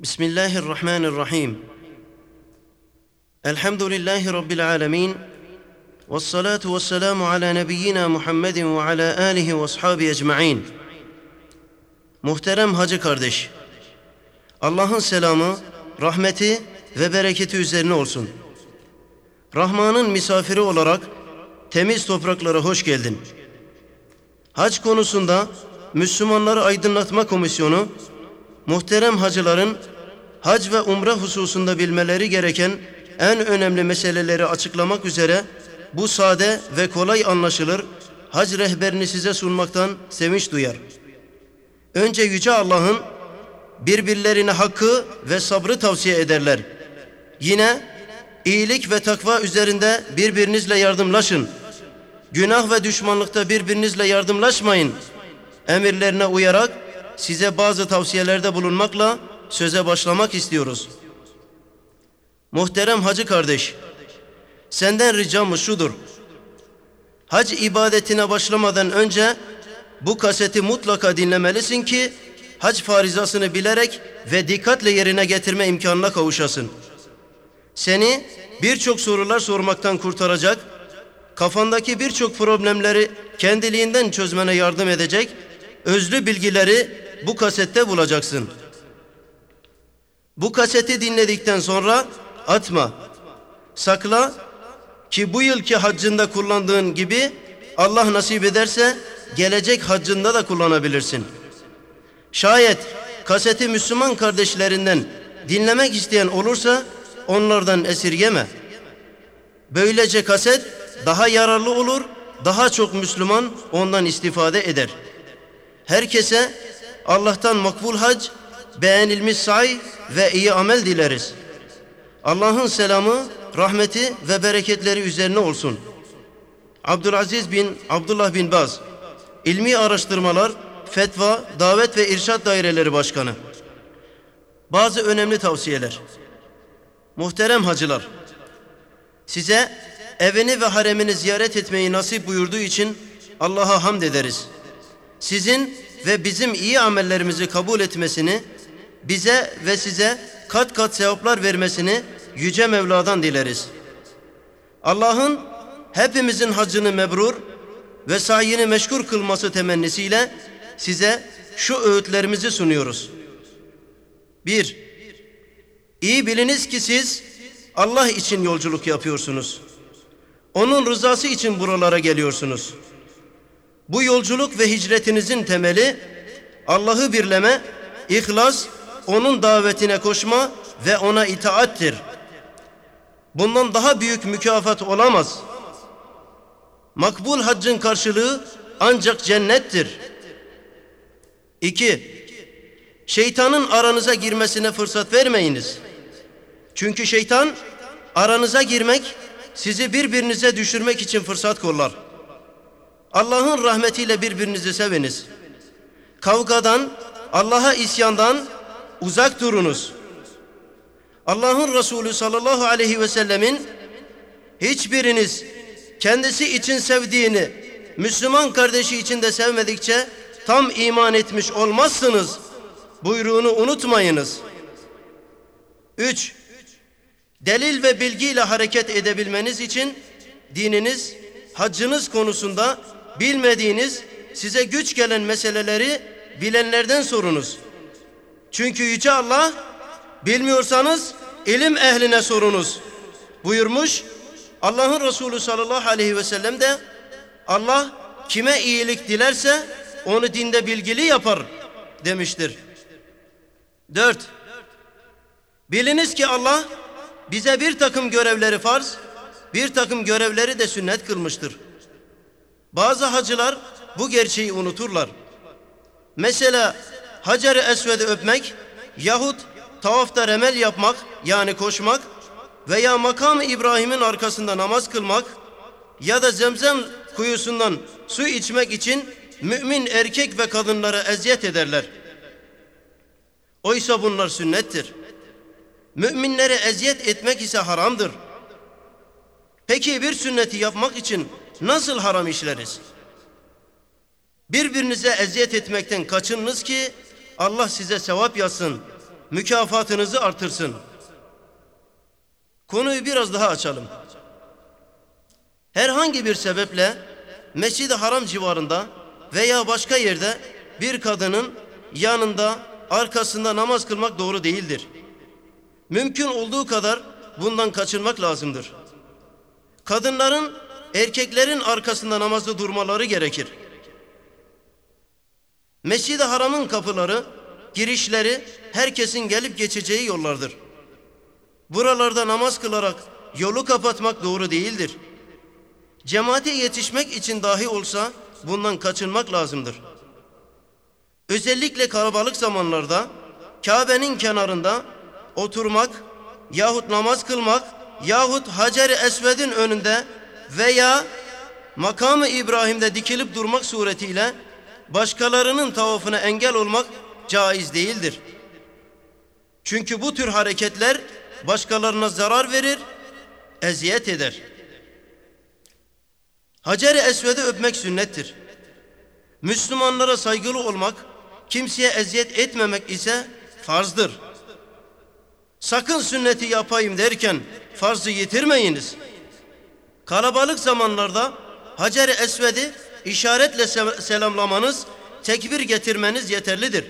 بسم الله الرحمن الرحيم الحمد لله رب العالمين والصلاة والسلام على نبينا محمد وعلى آله وأصحابه أجمعين Muhterem hacı kardeş, Allah'ın selamı, rahmeti ve bereketi üzerine olsun. Rahman'ın misafiri olarak temiz topraklara hoş geldin. Hac konusunda Müslümanları Aydınlatma Komisyonu, muhterem hacıların hac ve umre hususunda bilmeleri gereken en önemli meseleleri açıklamak üzere bu sade ve kolay anlaşılır hac rehberini size sunmaktan sevinç duyar. Önce Yüce Allah'ın birbirlerine hakkı ve sabrı tavsiye ederler. Yine iyilik ve takva üzerinde birbirinizle yardımlaşın. Günah ve düşmanlıkta birbirinizle yardımlaşmayın. Emirlerine uyarak size bazı tavsiyelerde bulunmakla söze başlamak istiyoruz. Muhterem hacı kardeş, senden ricamız şudur. Hac ibadetine başlamadan önce bu kaseti mutlaka dinlemelisin ki hac farizasını bilerek ve dikkatle yerine getirme imkanına kavuşasın. Seni birçok sorular sormaktan kurtaracak, kafandaki birçok problemleri kendiliğinden çözmene yardım edecek özlü bilgileri bu kasette bulacaksın. Bu kaseti dinledikten sonra atma, sakla ki bu yılki haccında kullandığın gibi Allah nasip ederse gelecek haccında da kullanabilirsin. Şayet kaseti Müslüman kardeşlerinden dinlemek isteyen olursa onlardan esirgeme. Böylece kaset daha yararlı olur, daha çok Müslüman ondan istifade eder. Herkese Allah'tan makbul hac, beğenilmiş say ve iyi amel dileriz. Allah'ın selamı, rahmeti ve bereketleri üzerine olsun. Abdülaziz bin Abdullah bin Baz İlmi Araştırmalar, Fetva, Davet ve İrşad Daireleri Başkanı. Bazı önemli tavsiyeler. Muhterem hacılar, size evini ve haremini ziyaret etmeyi nasip buyurduğu için Allah'a hamd ederiz. Sizin ve bizim iyi amellerimizi kabul etmesini, bize ve size kat kat sevaplar vermesini Yüce Mevla'dan dileriz. Allah'ın hepimizin hacını mebrur, ve sayini meşgul kılması temennisiyle size şu öğütlerimizi sunuyoruz. Bir, iyi biliniz ki siz Allah için yolculuk yapıyorsunuz. Onun rızası için buralara geliyorsunuz. Bu yolculuk ve hicretinizin temeli Allah'ı birleme, ihlas, onun davetine koşma ve ona itaattir. Bundan daha büyük mükafat olamaz.'' Makbul haccın karşılığı ancak cennettir. İki, şeytanın aranıza girmesine fırsat vermeyiniz. Çünkü şeytan aranıza girmek, sizi birbirinize düşürmek için fırsat kollar. Allah'ın rahmetiyle birbirinizi seviniz. Kavgadan, Allah'a isyandan uzak durunuz. Allah'ın Resulü sallallahu aleyhi ve sellemin hiçbiriniz kendisi için sevdiğini Müslüman kardeşi için de sevmedikçe tam iman etmiş olmazsınız. Buyruğunu unutmayınız. Üç, delil ve bilgiyle hareket edebilmeniz için dininiz, haccınız konusunda bilmediğiniz, size güç gelen meseleleri bilenlerden sorunuz. Çünkü Yüce Allah, bilmiyorsanız ilim ehline sorunuz buyurmuş Allah'ın Resulü sallallahu aleyhi ve sellem de Allah kime iyilik dilerse onu dinde bilgili yapar demiştir. Dört. Biliniz ki Allah bize bir takım görevleri farz, bir takım görevleri de sünnet kılmıştır. Bazı hacılar bu gerçeği unuturlar. Mesela Hacer-i Esved'i öpmek yahut tavafta remel yapmak yani koşmak veya makam İbrahim'in arkasında namaz kılmak ya da zemzem kuyusundan su içmek için mümin erkek ve kadınlara eziyet ederler. Oysa bunlar sünnettir. Müminlere eziyet etmek ise haramdır. Peki bir sünneti yapmak için nasıl haram işleriz? Birbirinize eziyet etmekten kaçınınız ki Allah size sevap yazsın. mükafatınızı artırsın. Konuyu biraz daha açalım. Herhangi bir sebeple Mescid-i Haram civarında veya başka yerde bir kadının yanında, arkasında namaz kılmak doğru değildir. Mümkün olduğu kadar bundan kaçınmak lazımdır. Kadınların erkeklerin arkasında namazda durmaları gerekir. Mescid-i Haram'ın kapıları, girişleri herkesin gelip geçeceği yollardır. Buralarda namaz kılarak yolu kapatmak doğru değildir. Cemaate yetişmek için dahi olsa bundan kaçınmak lazımdır. Özellikle kalabalık zamanlarda Kabe'nin kenarında oturmak yahut namaz kılmak yahut Hacer-i Esved'in önünde veya makamı İbrahim'de dikilip durmak suretiyle başkalarının tavafına engel olmak caiz değildir. Çünkü bu tür hareketler başkalarına zarar verir, eziyet eder. Hacer-i Esved'i öpmek sünnettir. Müslümanlara saygılı olmak, kimseye eziyet etmemek ise farzdır. Sakın sünneti yapayım derken farzı yitirmeyiniz. Kalabalık zamanlarda Hacer-i Esved'i işaretle selamlamanız, tekbir getirmeniz yeterlidir.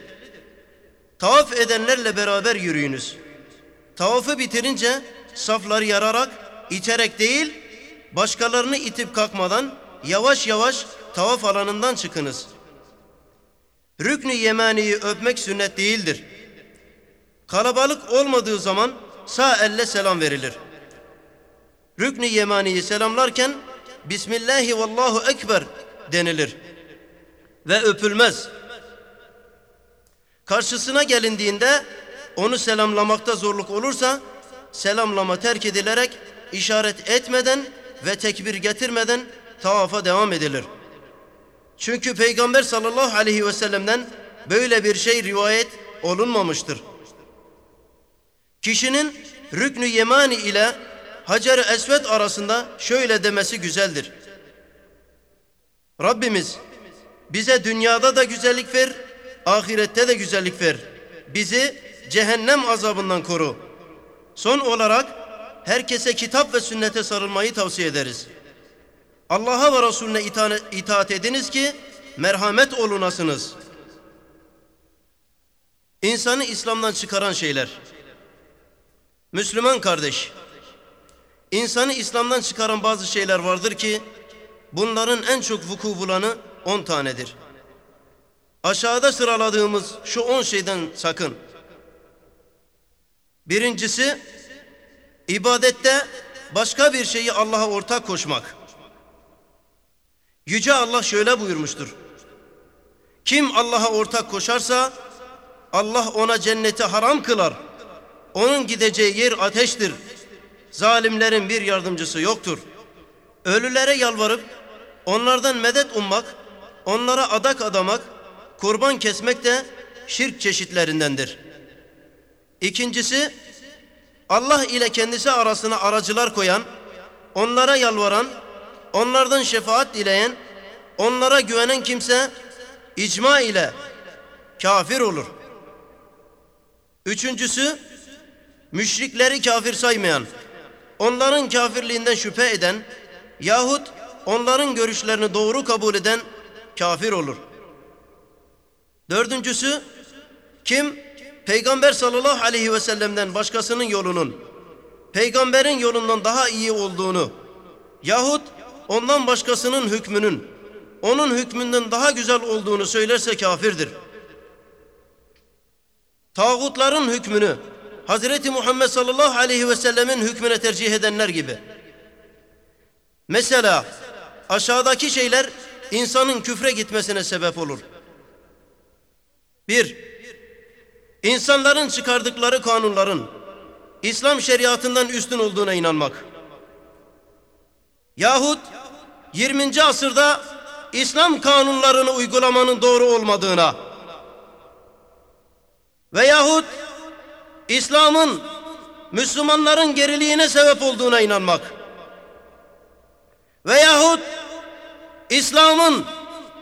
Tavaf edenlerle beraber yürüyünüz. Tavafı bitirince safları yararak, iterek değil, başkalarını itip kalkmadan yavaş yavaş tavaf alanından çıkınız. Rüknü yemaniyi öpmek sünnet değildir. Kalabalık olmadığı zaman sağ elle selam verilir. Rüknü yemaniyi selamlarken Bismillahi vallahu ekber denilir ve öpülmez. Karşısına gelindiğinde onu selamlamakta zorluk olursa selamlama terk edilerek işaret etmeden ve tekbir getirmeden tavafa devam edilir. Çünkü Peygamber sallallahu aleyhi ve sellem'den böyle bir şey rivayet olunmamıştır. Kişinin rüknü yemani ile Hacer-i Esved arasında şöyle demesi güzeldir. Rabbimiz bize dünyada da güzellik ver, ahirette de güzellik ver. Bizi cehennem azabından koru. Son olarak herkese kitap ve sünnete sarılmayı tavsiye ederiz. Allah'a ve Resulüne itaat ediniz ki merhamet olunasınız. İnsanı İslam'dan çıkaran şeyler. Müslüman kardeş, insanı İslam'dan çıkaran bazı şeyler vardır ki bunların en çok vuku bulanı on tanedir. Aşağıda sıraladığımız şu on şeyden sakın. Birincisi, ibadette başka bir şeyi Allah'a ortak koşmak. Yüce Allah şöyle buyurmuştur. Kim Allah'a ortak koşarsa Allah ona cenneti haram kılar. Onun gideceği yer ateştir. Zalimlerin bir yardımcısı yoktur. Ölülere yalvarıp onlardan medet ummak, onlara adak adamak, kurban kesmek de şirk çeşitlerindendir. İkincisi Allah ile kendisi arasına aracılar koyan, onlara yalvaran, onlardan şefaat dileyen, onlara güvenen kimse icma ile kafir olur. Üçüncüsü müşrikleri kafir saymayan, onların kafirliğinden şüphe eden yahut onların görüşlerini doğru kabul eden kafir olur. Dördüncüsü kim Peygamber sallallahu aleyhi ve sellem'den başkasının yolunun peygamberin yolundan daha iyi olduğunu yahut ondan başkasının hükmünün onun hükmünden daha güzel olduğunu söylerse kafirdir. Tağutların hükmünü Hazreti Muhammed sallallahu aleyhi ve sellemin hükmüne tercih edenler gibi. Mesela aşağıdaki şeyler insanın küfre gitmesine sebep olur. Bir, insanların çıkardıkları kanunların İslam şeriatından üstün olduğuna inanmak. Yahut 20. asırda İslam kanunlarını uygulamanın doğru olmadığına veyahut İslam'ın Müslümanların geriliğine sebep olduğuna inanmak veyahut İslam'ın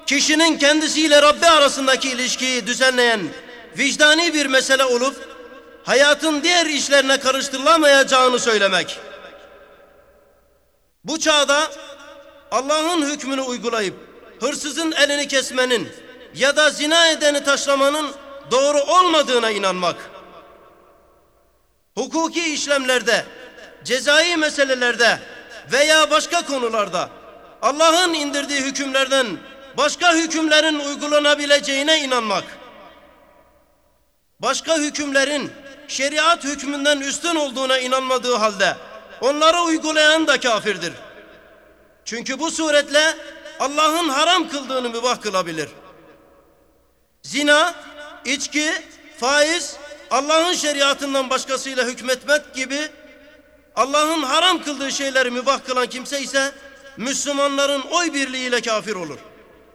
kişinin kendisiyle Rabbi arasındaki ilişkiyi düzenleyen vicdani bir mesele olup hayatın diğer işlerine karıştırılamayacağını söylemek. Bu çağda Allah'ın hükmünü uygulayıp hırsızın elini kesmenin ya da zina edeni taşlamanın doğru olmadığına inanmak. Hukuki işlemlerde, cezai meselelerde veya başka konularda Allah'ın indirdiği hükümlerden başka hükümlerin uygulanabileceğine inanmak. Başka hükümlerin şeriat hükmünden üstün olduğuna inanmadığı halde onları uygulayan da kafirdir. Çünkü bu suretle Allah'ın haram kıldığını mübah kılabilir. Zina, içki, faiz, Allah'ın şeriatından başkasıyla hükmetmek gibi Allah'ın haram kıldığı şeyleri mübah kılan kimse ise Müslümanların oy birliğiyle kafir olur.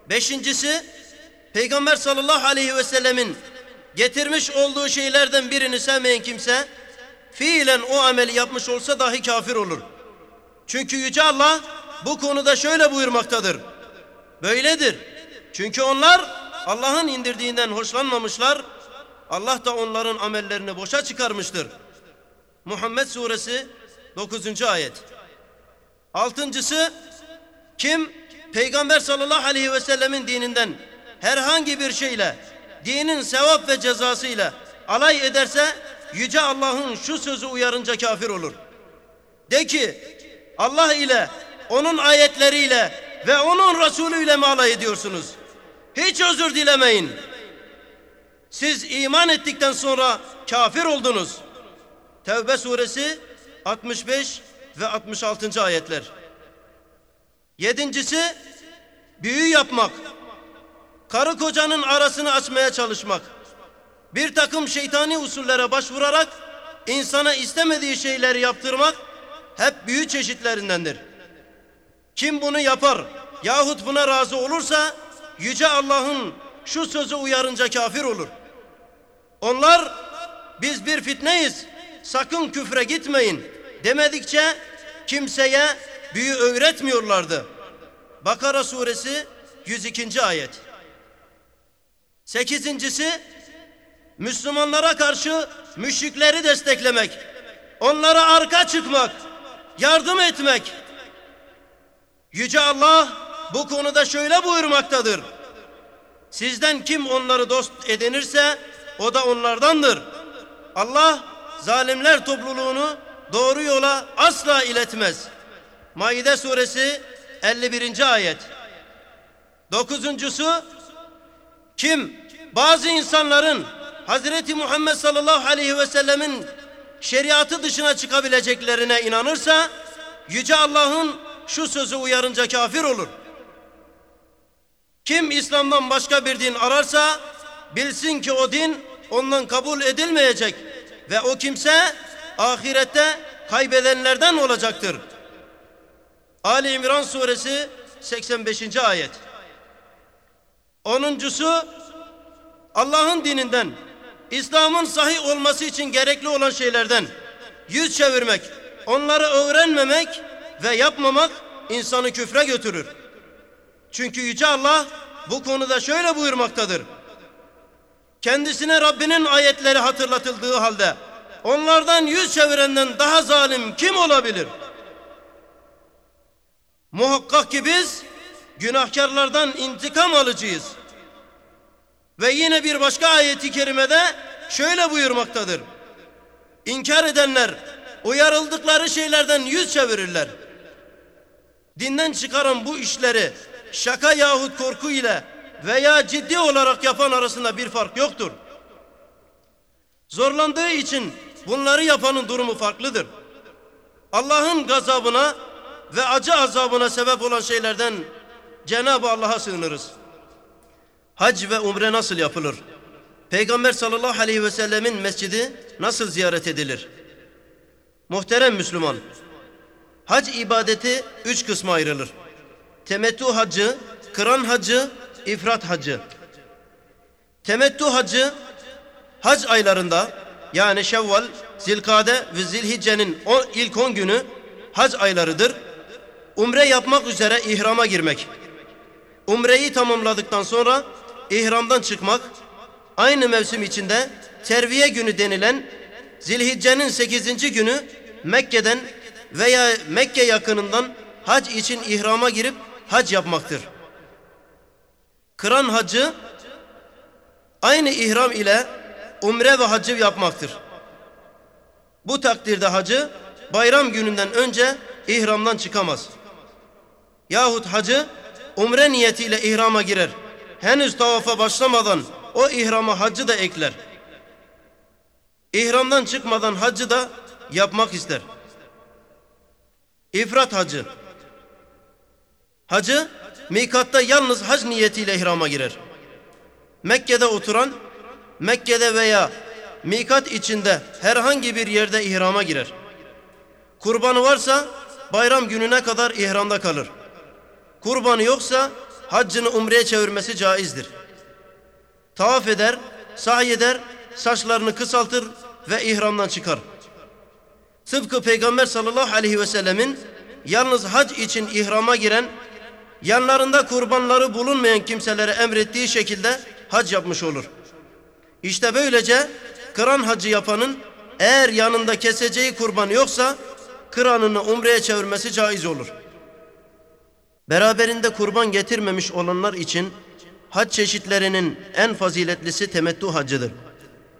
Beşincisi, Peygamber sallallahu aleyhi ve sellemin getirmiş olduğu şeylerden birini sevmeyen kimse, fiilen o ameli yapmış olsa dahi kafir olur. Çünkü Yüce Allah bu konuda şöyle buyurmaktadır. Böyledir. Çünkü onlar Allah'ın indirdiğinden hoşlanmamışlar. Allah da onların amellerini boşa çıkarmıştır. Muhammed Suresi 9. ayet. Altıncısı kim Peygamber sallallahu aleyhi ve sellemin dininden herhangi bir şeyle dinin sevap ve cezasıyla alay ederse yüce Allah'ın şu sözü uyarınca kafir olur. De ki Allah ile onun ayetleriyle ve onun Resulü ile mi alay ediyorsunuz? Hiç özür dilemeyin. Siz iman ettikten sonra kafir oldunuz. Tevbe suresi 65 ve 66. ayetler. Yedincisi büyü yapmak. Karı kocanın arasını açmaya çalışmak. Bir takım şeytani usullere başvurarak insana istemediği şeyleri yaptırmak hep büyü çeşitlerindendir. Kim bunu yapar yahut buna razı olursa Yüce Allah'ın şu sözü uyarınca kafir olur. Onlar biz bir fitneyiz sakın küfre gitmeyin demedikçe kimseye büyü öğretmiyorlardı. Bakara suresi 102. ayet. Sekizincisi Müslümanlara karşı müşrikleri desteklemek, onlara arka çıkmak, yardım etmek. Yüce Allah bu konuda şöyle buyurmaktadır. Sizden kim onları dost edinirse o da onlardandır. Allah zalimler topluluğunu doğru yola asla iletmez. Maide suresi 51. ayet. Dokuzuncusu kim bazı insanların Hazreti Muhammed sallallahu aleyhi ve sellemin şeriatı dışına çıkabileceklerine inanırsa Yüce Allah'ın şu sözü uyarınca kafir olur. Kim İslam'dan başka bir din ararsa bilsin ki o din ondan kabul edilmeyecek ve o kimse ahirette kaybedenlerden olacaktır. Ali İmran suresi 85. ayet. Onuncusu Allah'ın dininden, İslam'ın sahih olması için gerekli olan şeylerden yüz çevirmek, onları öğrenmemek ve yapmamak insanı küfre götürür. Çünkü Yüce Allah bu konuda şöyle buyurmaktadır. Kendisine Rabbinin ayetleri hatırlatıldığı halde onlardan yüz çevirenden daha zalim kim olabilir? Muhakkak ki biz günahkarlardan intikam alıcıyız. Ve yine bir başka ayeti kerimede şöyle buyurmaktadır. İnkar edenler uyarıldıkları şeylerden yüz çevirirler. Dinden çıkaran bu işleri şaka yahut korku ile veya ciddi olarak yapan arasında bir fark yoktur. Zorlandığı için bunları yapanın durumu farklıdır. Allah'ın gazabına ve acı azabına sebep olan şeylerden Cenab-ı Allah'a sığınırız. Hac ve umre nasıl yapılır? Peygamber sallallahu aleyhi ve sellemin mescidi nasıl ziyaret edilir? Muhterem Müslüman, hac ibadeti üç kısma ayrılır. Temettü hacı, kıran hacı, ifrat hacı. Temettü hacı hac aylarında yani Şevval, Zilkade ve Zilhicce'nin ilk on günü hac aylarıdır. Umre yapmak üzere ihrama girmek. Umreyi tamamladıktan sonra ihramdan çıkmak, aynı mevsim içinde terviye günü denilen Zilhicce'nin 8. günü Mekke'den veya Mekke yakınından hac için ihrama girip hac yapmaktır. Kıran hacı aynı ihram ile umre ve hacı yapmaktır. Bu takdirde hacı bayram gününden önce ihramdan çıkamaz. Yahut hacı umre niyetiyle ihrama girer. Henüz tavafa başlamadan o ihrama hacı da ekler. İhramdan çıkmadan hacı da yapmak ister. İfrat hacı. Hacı mikatta yalnız hac niyetiyle ihrama girer. Mekke'de oturan Mekke'de veya mikat içinde herhangi bir yerde ihrama girer. Kurbanı varsa bayram gününe kadar ihramda kalır. Kurbanı yoksa haccını umreye çevirmesi caizdir. Tavaf eder, sahi eder, saçlarını kısaltır ve ihramdan çıkar. Tıpkı Peygamber sallallahu aleyhi ve sellemin yalnız hac için ihrama giren, yanlarında kurbanları bulunmayan kimselere emrettiği şekilde hac yapmış olur. İşte böylece kıran hacı yapanın eğer yanında keseceği kurban yoksa kıranını umreye çevirmesi caiz olur. Beraberinde kurban getirmemiş olanlar için hac çeşitlerinin en faziletlisi temettu hacıdır.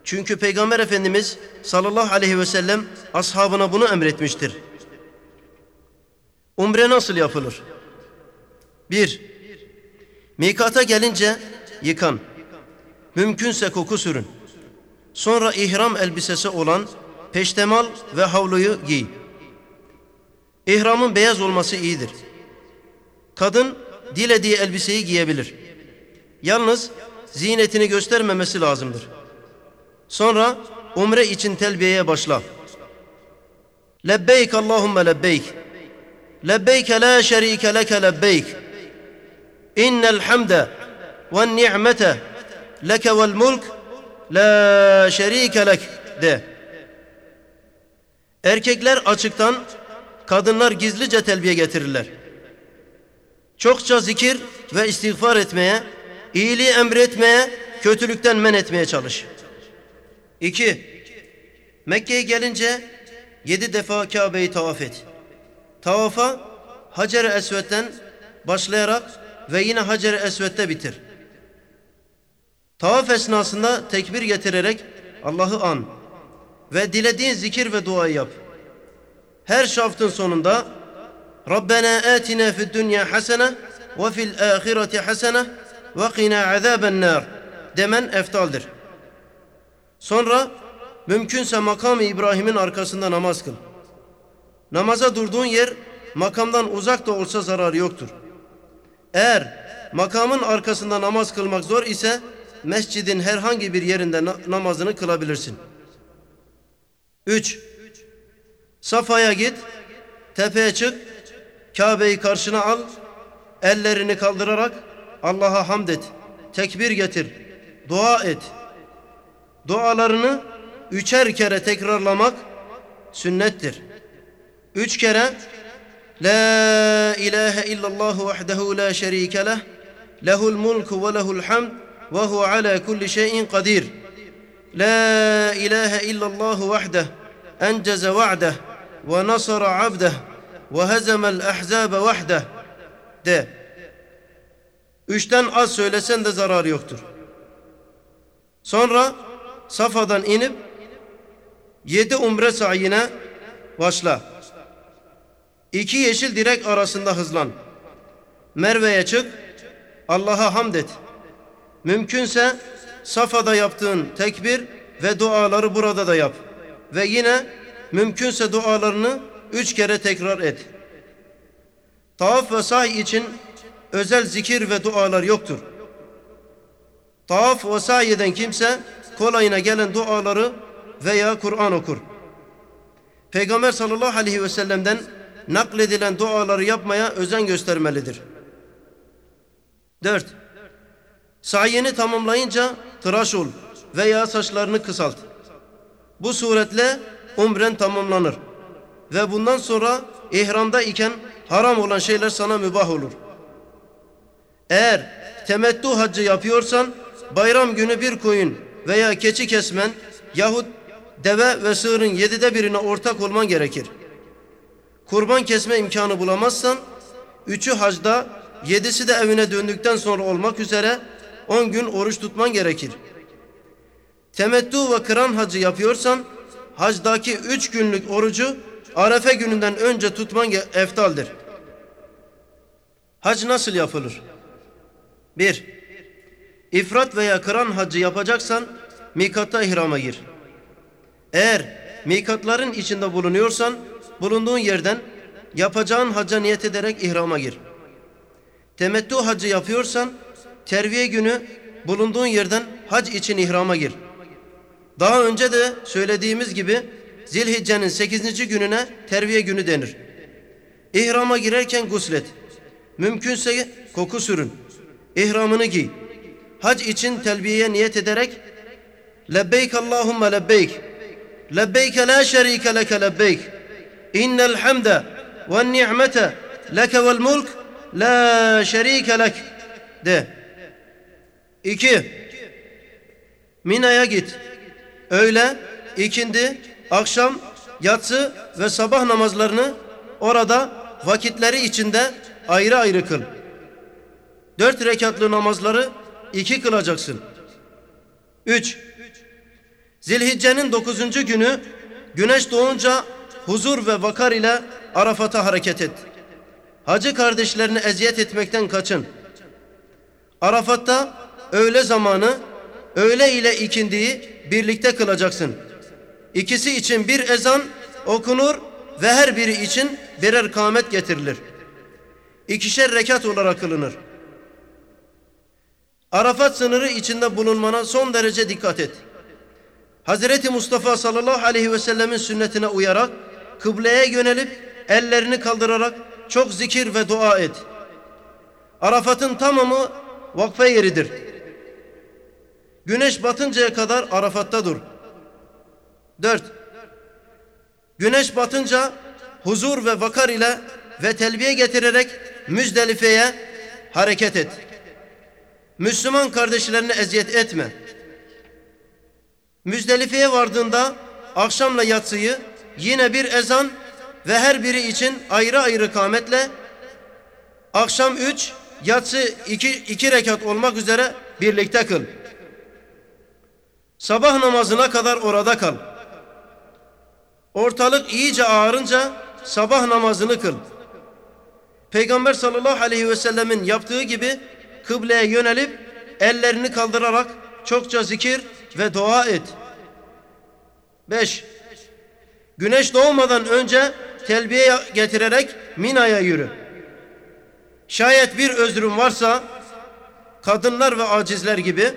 Çünkü Peygamber Efendimiz sallallahu aleyhi ve sellem ashabına bunu emretmiştir. Umre nasıl yapılır? Bir, mikata gelince yıkan. Mümkünse koku sürün. Sonra ihram elbisesi olan peştemal ve havluyu giy. İhramın beyaz olması iyidir. Kadın dilediği elbiseyi giyebilir. Yalnız zinetini göstermemesi lazımdır. Sonra umre için telbiyeye başla. Lebbeyk Allahümme lebbeyk. Lebbeyk la şerike leke lebbeyk. İnnel hamde ve ni'mete leke vel mulk la şerike lek de. Erkekler açıktan, kadınlar gizlice telbiye getirirler. Çokça zikir ve istiğfar etmeye, iyiliği emretmeye, kötülükten men etmeye çalış. 2. Mekke'ye gelince yedi defa Kabe'yi tavaf et. Tavafa Hacer-i Esved'den başlayarak ve yine Hacer-i Esved'de bitir. Tavaf esnasında tekbir getirerek Allah'ı an ve dilediğin zikir ve duayı yap. Her şaftın sonunda Fid dünya hasene ve fil ahireti hasene ve qina azaben nar demen eftaldir. Sonra mümkünse makam İbrahim'in arkasında namaz kıl. Namaza durduğun yer makamdan uzak da olsa zararı yoktur. Eğer makamın arkasında namaz kılmak zor ise mescidin herhangi bir yerinde na- namazını kılabilirsin. 3. Safa'ya git, tepeye çık, Kabe'yi karşına al, ellerini kaldırarak Allah'a hamd et, tekbir getir, dua et. Dualarını üçer kere tekrarlamak sünnettir. Üç kere La ilahe illallah vahdehu la şerike leh lehul mulku ve lehul hamd ve hu ala kulli şeyin kadir. La ilahe illallah vahde enceze va'deh ve nasara abdeh hezemel ahzabe vahde de. Üçten az söylesen de zararı yoktur. Sonra Safa'dan inip yedi umre sayine başla. İki yeşil direk arasında hızlan. Merve'ye çık, Allah'a hamd et. Mümkünse Safa'da yaptığın tekbir ve duaları burada da yap. Ve yine mümkünse dualarını üç kere tekrar et. Tavaf ve sahi için özel zikir ve dualar yoktur. Tavaf ve sahi eden kimse kolayına gelen duaları veya Kur'an okur. Peygamber sallallahu aleyhi ve sellem'den nakledilen duaları yapmaya özen göstermelidir. 4. Sayeni tamamlayınca tıraş ol veya saçlarını kısalt. Bu suretle umren tamamlanır. Ve bundan sonra ihramda iken haram olan şeyler sana mübah olur. Eğer temettü haccı yapıyorsan bayram günü bir koyun veya keçi kesmen yahut deve ve sığırın yedide birine ortak olman gerekir. Kurban kesme imkanı bulamazsan, üçü hacda, yedisi de evine döndükten sonra olmak üzere on gün oruç tutman gerekir. Temettü ve kıran hacı yapıyorsan, hacdaki üç günlük orucu Arefe gününden önce tutman eftaldir. Hac nasıl yapılır? 1. İfrat veya kıran hacı yapacaksan mikatta ihrama gir. Eğer mikatların içinde bulunuyorsan bulunduğun yerden yapacağın hacca niyet ederek ihrama gir. Temettü hacı yapıyorsan terviye günü bulunduğun yerden hac için ihrama gir. Daha önce de söylediğimiz gibi Zilhicce'nin 8. gününe terviye günü denir. İhrama girerken guslet. Mümkünse koku sürün. İhramını giy. Hac için telbiyeye niyet ederek Lebbeyk Allahümme lebbeyk. Lebbeyk la şerike leke lebbeyk. İnnel hamde ve ni'mete leke vel mulk la şerike lek. De. İki. Mina'ya git. Öğle, ikindi, akşam, yatsı ve sabah namazlarını orada vakitleri içinde ayrı ayrı kıl. Dört rekatlı namazları iki kılacaksın. Üç. Zilhicce'nin dokuzuncu günü güneş doğunca huzur ve vakar ile Arafat'a hareket et. Hacı kardeşlerini eziyet etmekten kaçın. Arafat'ta öğle zamanı öğle ile ikindiyi birlikte kılacaksın. İkisi için bir ezan okunur ve her biri için birer kâmet getirilir. İkişer rekat olarak kılınır. Arafat sınırı içinde bulunmana son derece dikkat et. Hazreti Mustafa sallallahu aleyhi ve sellemin sünnetine uyarak kıbleye yönelip ellerini kaldırarak çok zikir ve dua et. Arafat'ın tamamı vakfe yeridir. Güneş batıncaya kadar Arafat'ta dur. Dört. Güneş batınca huzur ve vakar ile ve telbiye getirerek Müzdelife'ye hareket et. Müslüman kardeşlerine eziyet etme. Müzdelife'ye vardığında akşamla yatsıyı yine bir ezan ve her biri için ayrı ayrı kametle akşam üç, yatsı iki, iki rekat olmak üzere birlikte kıl. Sabah namazına kadar orada kal. Ortalık iyice ağarınca sabah namazını kıl. Peygamber sallallahu aleyhi ve sellemin yaptığı gibi kıbleye yönelip ellerini kaldırarak çokça zikir ve dua et. 5. Güneş doğmadan önce telbiye getirerek Mina'ya yürü. Şayet bir özrün varsa kadınlar ve acizler gibi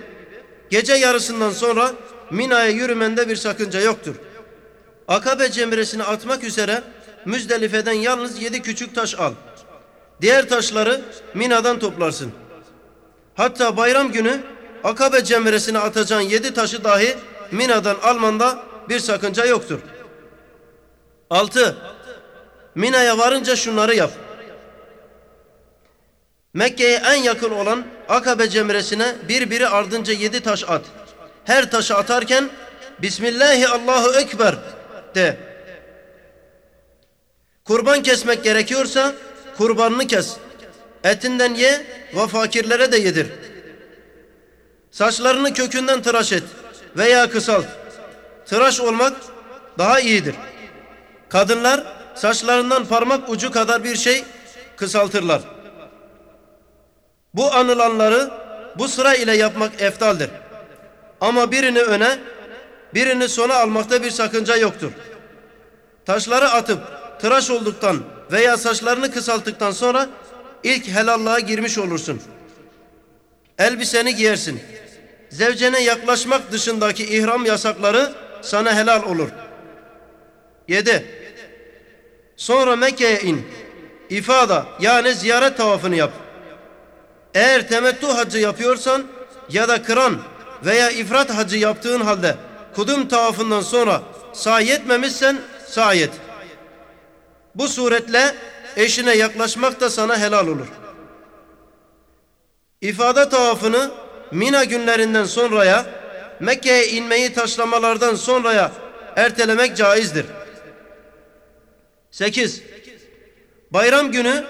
gece yarısından sonra Mina'ya yürümende bir sakınca yoktur. Akabe cemresini atmak üzere Müzdelife'den yalnız yedi küçük taş al. Diğer taşları Mina'dan toplarsın. Hatta bayram günü Akabe cemresine atacağın yedi taşı dahi Mina'dan almanda bir sakınca yoktur. Altı. Mina'ya varınca şunları yap. Mekke'ye en yakın olan Akabe cemresine birbiri ardınca yedi taş at. Her taşı atarken Bismillahi Allahu Ekber de. Kurban kesmek gerekiyorsa kurbanını kes. Etinden ye ve fakirlere de yedir. Saçlarını kökünden tıraş et veya kısalt. Tıraş olmak daha iyidir. Kadınlar saçlarından parmak ucu kadar bir şey kısaltırlar. Bu anılanları bu sıra ile yapmak eftaldir. Ama birini öne, birini sona almakta bir sakınca yoktur. Taşları atıp tıraş olduktan veya saçlarını kısalttıktan sonra ilk helallığa girmiş olursun. Elbiseni giyersin. Zevcene yaklaşmak dışındaki ihram yasakları sana helal olur. 7. Sonra Mekke'ye in. İfada yani ziyaret tavafını yap. Eğer temettü hacı yapıyorsan ya da kıran veya ifrat hacı yaptığın halde kudum tavafından sonra sahi etmemişsen sahi et. Bu suretle eşine yaklaşmak da sana helal olur. İfade tavafını Mina günlerinden sonraya Mekke'ye inmeyi taşlamalardan sonraya ertelemek caizdir. 8. Bayram günü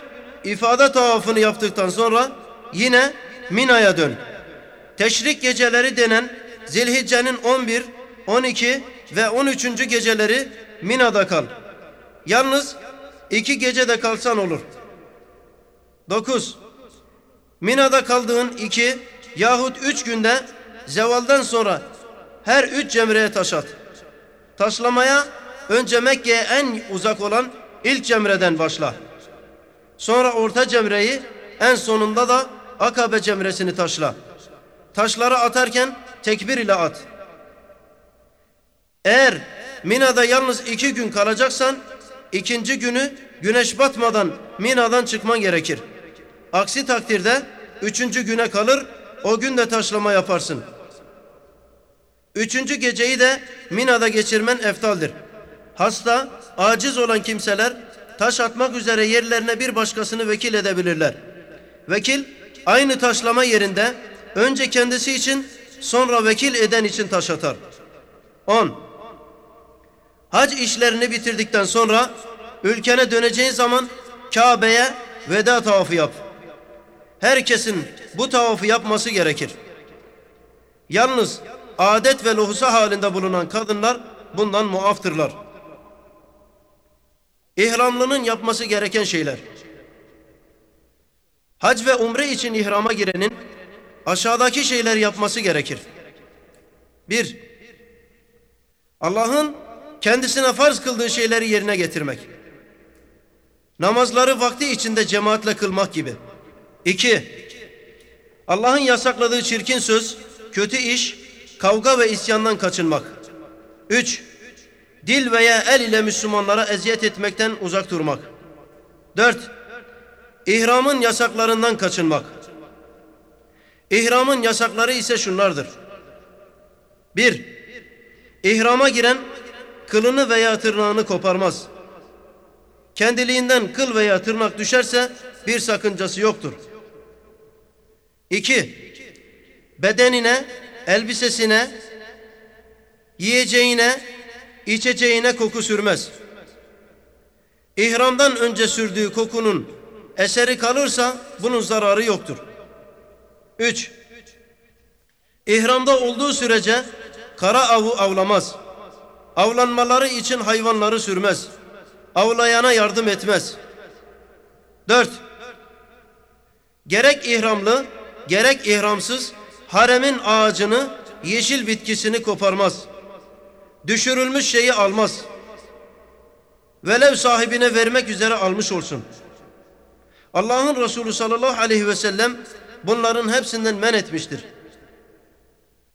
ifade tavafını yaptıktan sonra yine Mina'ya dön. Teşrik geceleri denen Zilhicce'nin 11, 12 ve 13. geceleri Mina'da kal. Yalnız iki gece de kalsan olur. 9. Mina'da kaldığın iki yahut üç günde zevaldan sonra her üç cemreye taş at. Taşlamaya önce Mekke'ye en uzak olan ilk cemreden başla. Sonra orta cemreyi en sonunda da Akabe cemresini taşla. Taşları atarken tekbir ile at. Eğer Mina'da yalnız iki gün kalacaksan ikinci günü güneş batmadan Mina'dan çıkman gerekir. Aksi takdirde üçüncü güne kalır o gün de taşlama yaparsın. Üçüncü geceyi de Mina'da geçirmen eftaldir. Hasta, aciz olan kimseler taş atmak üzere yerlerine bir başkasını vekil edebilirler. Vekil aynı taşlama yerinde önce kendisi için sonra vekil eden için taş atar. 10. Hac işlerini bitirdikten sonra ülkene döneceğin zaman Kabe'ye veda tavafı yap. Herkesin bu tavafı yapması gerekir. Yalnız adet ve lohusa halinde bulunan kadınlar bundan muaftırlar. İhramlının yapması gereken şeyler. Hac ve umre için ihrama girenin aşağıdaki şeyler yapması gerekir. Bir, Allah'ın kendisine farz kıldığı şeyleri yerine getirmek. Namazları vakti içinde cemaatle kılmak gibi. İki, Allah'ın yasakladığı çirkin söz, kötü iş, kavga ve isyandan kaçınmak. Üç, dil veya el ile Müslümanlara eziyet etmekten uzak durmak. Dört, ihramın yasaklarından kaçınmak. İhramın yasakları ise şunlardır. Bir, ihrama giren kılını veya tırnağını koparmaz. Kendiliğinden kıl veya tırnak düşerse bir sakıncası yoktur. İki, bedenine, elbisesine, yiyeceğine, içeceğine koku sürmez. İhramdan önce sürdüğü kokunun eseri kalırsa bunun zararı yoktur. Üç, İhramda olduğu sürece kara avu avlamaz. Avlanmaları için hayvanları sürmez. Avlayana yardım etmez. Dört, gerek ihramlı, gerek ihramsız haremin ağacını, yeşil bitkisini koparmaz. Düşürülmüş şeyi almaz. Velev sahibine vermek üzere almış olsun. Allah'ın Resulü sallallahu aleyhi ve sellem bunların hepsinden men etmiştir.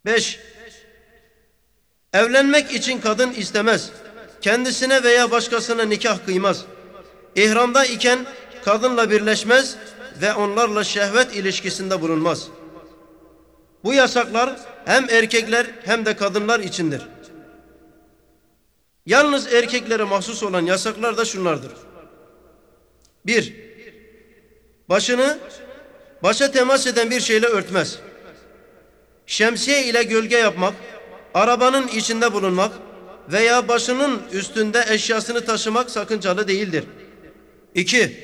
5. Evlenmek için kadın istemez. Kendisine veya başkasına nikah kıymaz. İhramda iken kadınla birleşmez ve onlarla şehvet ilişkisinde bulunmaz. Bu yasaklar hem erkekler hem de kadınlar içindir. Yalnız erkeklere mahsus olan yasaklar da şunlardır. Bir, başını başa temas eden bir şeyle örtmez. Şemsiye ile gölge yapmak, arabanın içinde bulunmak veya başının üstünde eşyasını taşımak sakıncalı değildir. İki,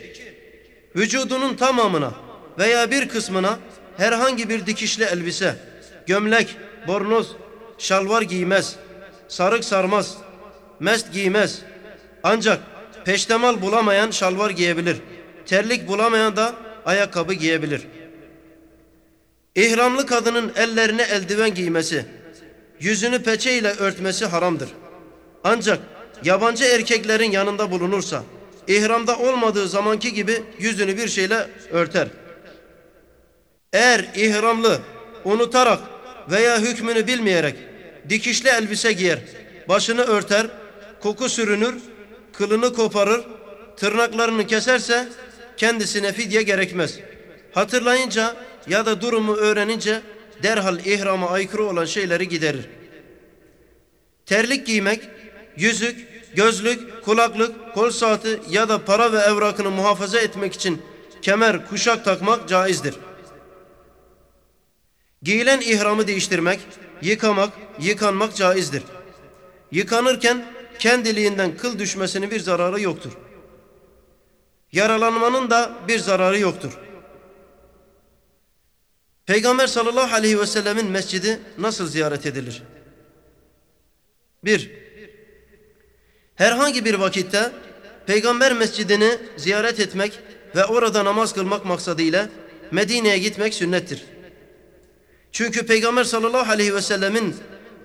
vücudunun tamamına veya bir kısmına herhangi bir dikişli elbise, gömlek, bornoz, şalvar giymez, sarık sarmaz, mest giymez. Ancak peştemal bulamayan şalvar giyebilir. Terlik bulamayan da ayakkabı giyebilir. İhramlı kadının ellerine eldiven giymesi, yüzünü peçe ile örtmesi haramdır. Ancak yabancı erkeklerin yanında bulunursa, ihramda olmadığı zamanki gibi yüzünü bir şeyle örter. Eğer ihramlı unutarak veya hükmünü bilmeyerek dikişli elbise giyer, başını örter, koku sürünür, kılını koparır, tırnaklarını keserse kendisine fidye gerekmez. Hatırlayınca ya da durumu öğrenince derhal ihrama aykırı olan şeyleri giderir. Terlik giymek, yüzük, gözlük, kulaklık, kol saati ya da para ve evrakını muhafaza etmek için kemer, kuşak takmak caizdir. Giyilen ihramı değiştirmek, yıkamak, yıkanmak caizdir. Yıkanırken kendiliğinden kıl düşmesinin bir zararı yoktur. Yaralanmanın da bir zararı yoktur. Peygamber sallallahu aleyhi ve sellemin mescidi nasıl ziyaret edilir? Bir, herhangi bir vakitte Peygamber mescidini ziyaret etmek ve orada namaz kılmak maksadıyla Medine'ye gitmek sünnettir. Çünkü Peygamber sallallahu aleyhi ve sellemin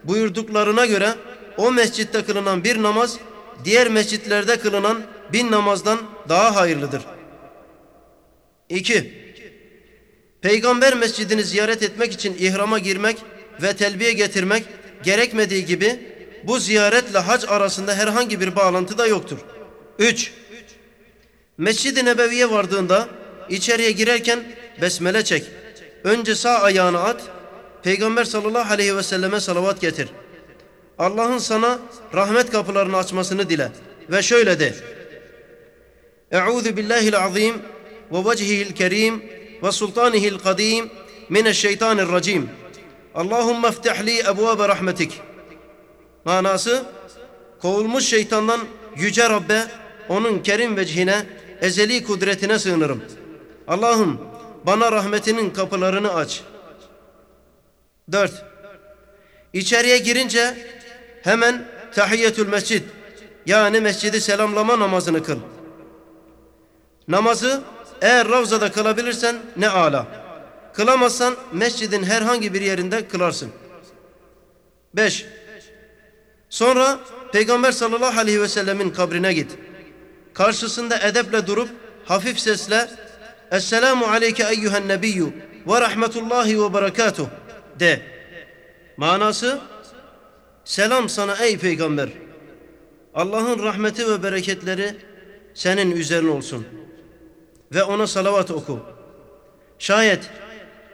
buyurduklarına göre o mescitte kılınan bir namaz diğer mescitlerde kılınan bin namazdan daha hayırlıdır. 2. Peygamber mescidini ziyaret etmek için ihrama girmek ve telbiye getirmek gerekmediği gibi bu ziyaretle hac arasında herhangi bir bağlantı da yoktur. 3. Mescid-i Nebevi'ye vardığında içeriye girerken besmele çek. Önce sağ ayağını at. Peygamber sallallahu aleyhi ve selleme salavat getir. Allah'ın sana rahmet kapılarını açmasını dile. Ve şöyle de. Eûzu billahil azim ve vechihil kerim ve sultanihil kadim mineşşeytanirracim. Allahümme iftih li ebvabe rahmetik. Manası kovulmuş şeytandan yüce Rabbe onun kerim vecihine ezeli kudretine sığınırım. Allah'ım bana rahmetinin kapılarını aç. Dört. İçeriye girince hemen tahiyyetül mescid yani mescidi selamlama namazını kıl. Namazı eğer Ravza'da kılabilirsen ne ala. Kılamazsan mescidin herhangi bir yerinde kılarsın. 5. Sonra Peygamber sallallahu aleyhi ve sellemin kabrine git. Karşısında edeple durup hafif sesle Esselamu aleyke eyyühen nebiyyü ve rahmetullahi ve berekatuh de. Manası Selam sana ey peygamber. Allah'ın rahmeti ve bereketleri senin üzerine olsun. Ve ona salavat oku. Şayet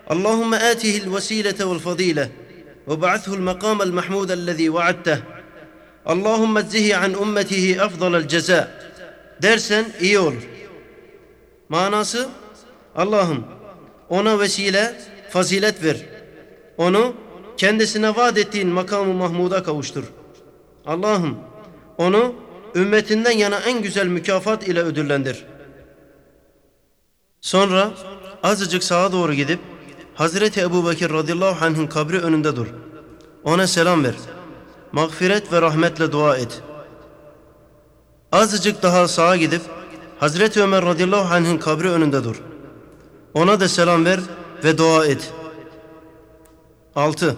Allahümme atihil vesilete vel fadile ve ba'athul makamel mahmudellezî vaadteh. Allahümme zihi an ummetihi afdalel ceza dersen iyi olur. Manası Allah'ım ona vesile fazilet ver. Onu kendisine vaat ettiğin makamı Mahmud'a kavuştur. Allah'ım onu ümmetinden yana en güzel mükafat ile ödüllendir. Sonra azıcık sağa doğru gidip Hazreti Ebu Bekir radıyallahu anh'ın kabri önünde dur. Ona selam ver. Mağfiret ve rahmetle dua et. Azıcık daha sağa gidip Hazreti Ömer radıyallahu anh'ın kabri önünde dur. Ona da selam ver ve dua et. 6.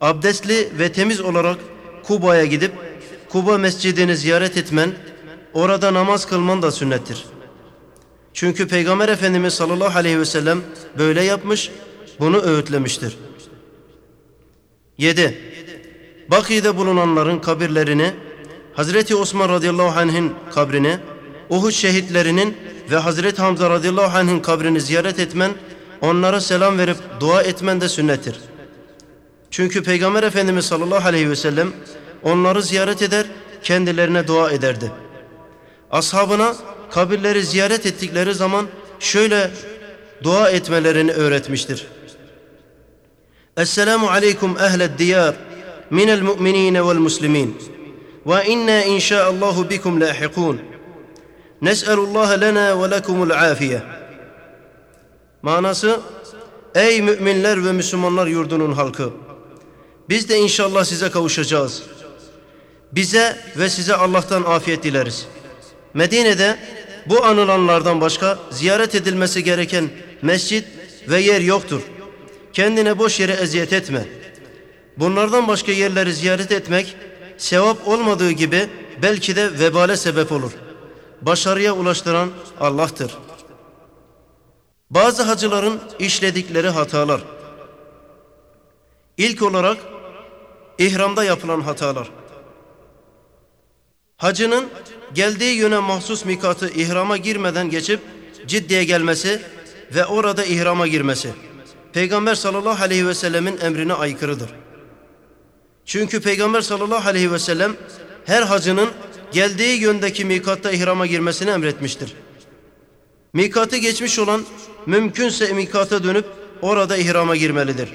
Abdestli ve temiz olarak Kuba'ya gidip Kuba mescidini ziyaret etmen, orada namaz kılman da sünnettir. Çünkü Peygamber Efendimiz sallallahu aleyhi ve sellem böyle yapmış, bunu öğütlemiştir. 7. Baki'de bulunanların kabirlerini, Hazreti Osman radıyallahu anh'ın kabrini, Uhud şehitlerinin ve Hazreti Hamza radıyallahu anh'ın kabrini ziyaret etmen, onlara selam verip dua etmen de sünnettir. Çünkü Peygamber Efendimiz sallallahu aleyhi ve sellem onları ziyaret eder, kendilerine dua ederdi. Ashabına kabirleri ziyaret ettikleri zaman şöyle dua etmelerini öğretmiştir. Esselamu aleykum ehled diyar minel mu'minine vel muslimin ve inna inşaallahu bikum lahikun. Nes'elullah lena ve lekumul afiye. Manası Ey müminler ve Müslümanlar yurdunun halkı biz de inşallah size kavuşacağız. Bize ve size Allah'tan afiyet dileriz. Medine'de bu anılanlardan başka ziyaret edilmesi gereken mescit ve yer yoktur. Kendine boş yere eziyet etme. Bunlardan başka yerleri ziyaret etmek sevap olmadığı gibi belki de vebale sebep olur. Başarıya ulaştıran Allah'tır. Bazı hacıların işledikleri hatalar. İlk olarak ihramda yapılan hatalar. Hacının geldiği yöne mahsus mikatı ihrama girmeden geçip ciddiye gelmesi ve orada ihrama girmesi. Peygamber sallallahu aleyhi ve sellemin emrine aykırıdır. Çünkü Peygamber sallallahu aleyhi ve sellem her hacının geldiği yöndeki mikatta ihrama girmesini emretmiştir. Mikatı geçmiş olan mümkünse mikata dönüp orada ihrama girmelidir.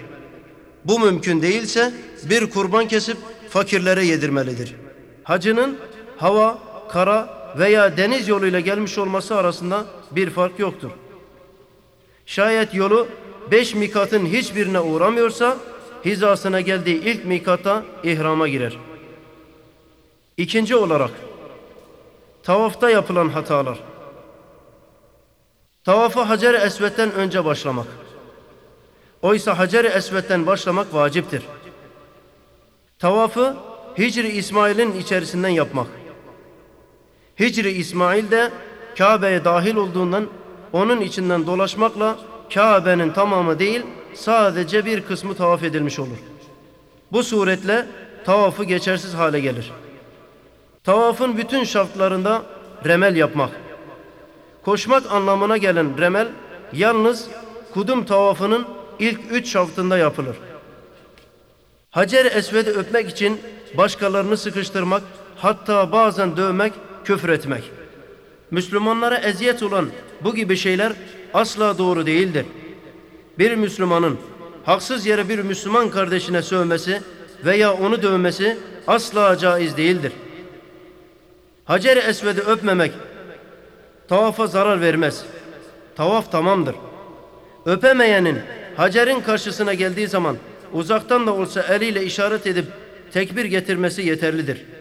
Bu mümkün değilse bir kurban kesip fakirlere yedirmelidir. Hacının hava, kara veya deniz yoluyla gelmiş olması arasında bir fark yoktur. Şayet yolu beş mikatın hiçbirine uğramıyorsa hizasına geldiği ilk mikata ihrama girer. İkinci olarak tavafta yapılan hatalar. Tavafı Hacer-i Esved'den önce başlamak. Oysa Hacer-i Esved'den başlamak vaciptir. Tavafı Hicri İsmail'in içerisinden yapmak. Hicri İsmail de Kabe'ye dahil olduğundan onun içinden dolaşmakla Kabe'nin tamamı değil sadece bir kısmı tavaf edilmiş olur. Bu suretle tavafı geçersiz hale gelir. Tavafın bütün şartlarında remel yapmak. Koşmak anlamına gelen remel yalnız kudum tavafının ilk üç şaftında yapılır. Hacer-i Esved'i öpmek için başkalarını sıkıştırmak, hatta bazen dövmek, küfür etmek. Müslümanlara eziyet olan bu gibi şeyler asla doğru değildir. Bir Müslümanın haksız yere bir Müslüman kardeşine sövmesi veya onu dövmesi asla caiz değildir. Hacer-i Esved'i öpmemek tavafa zarar vermez. Tavaf tamamdır. Öpemeyenin Hacer'in karşısına geldiği zaman uzaktan da olsa eliyle işaret edip tekbir getirmesi yeterlidir.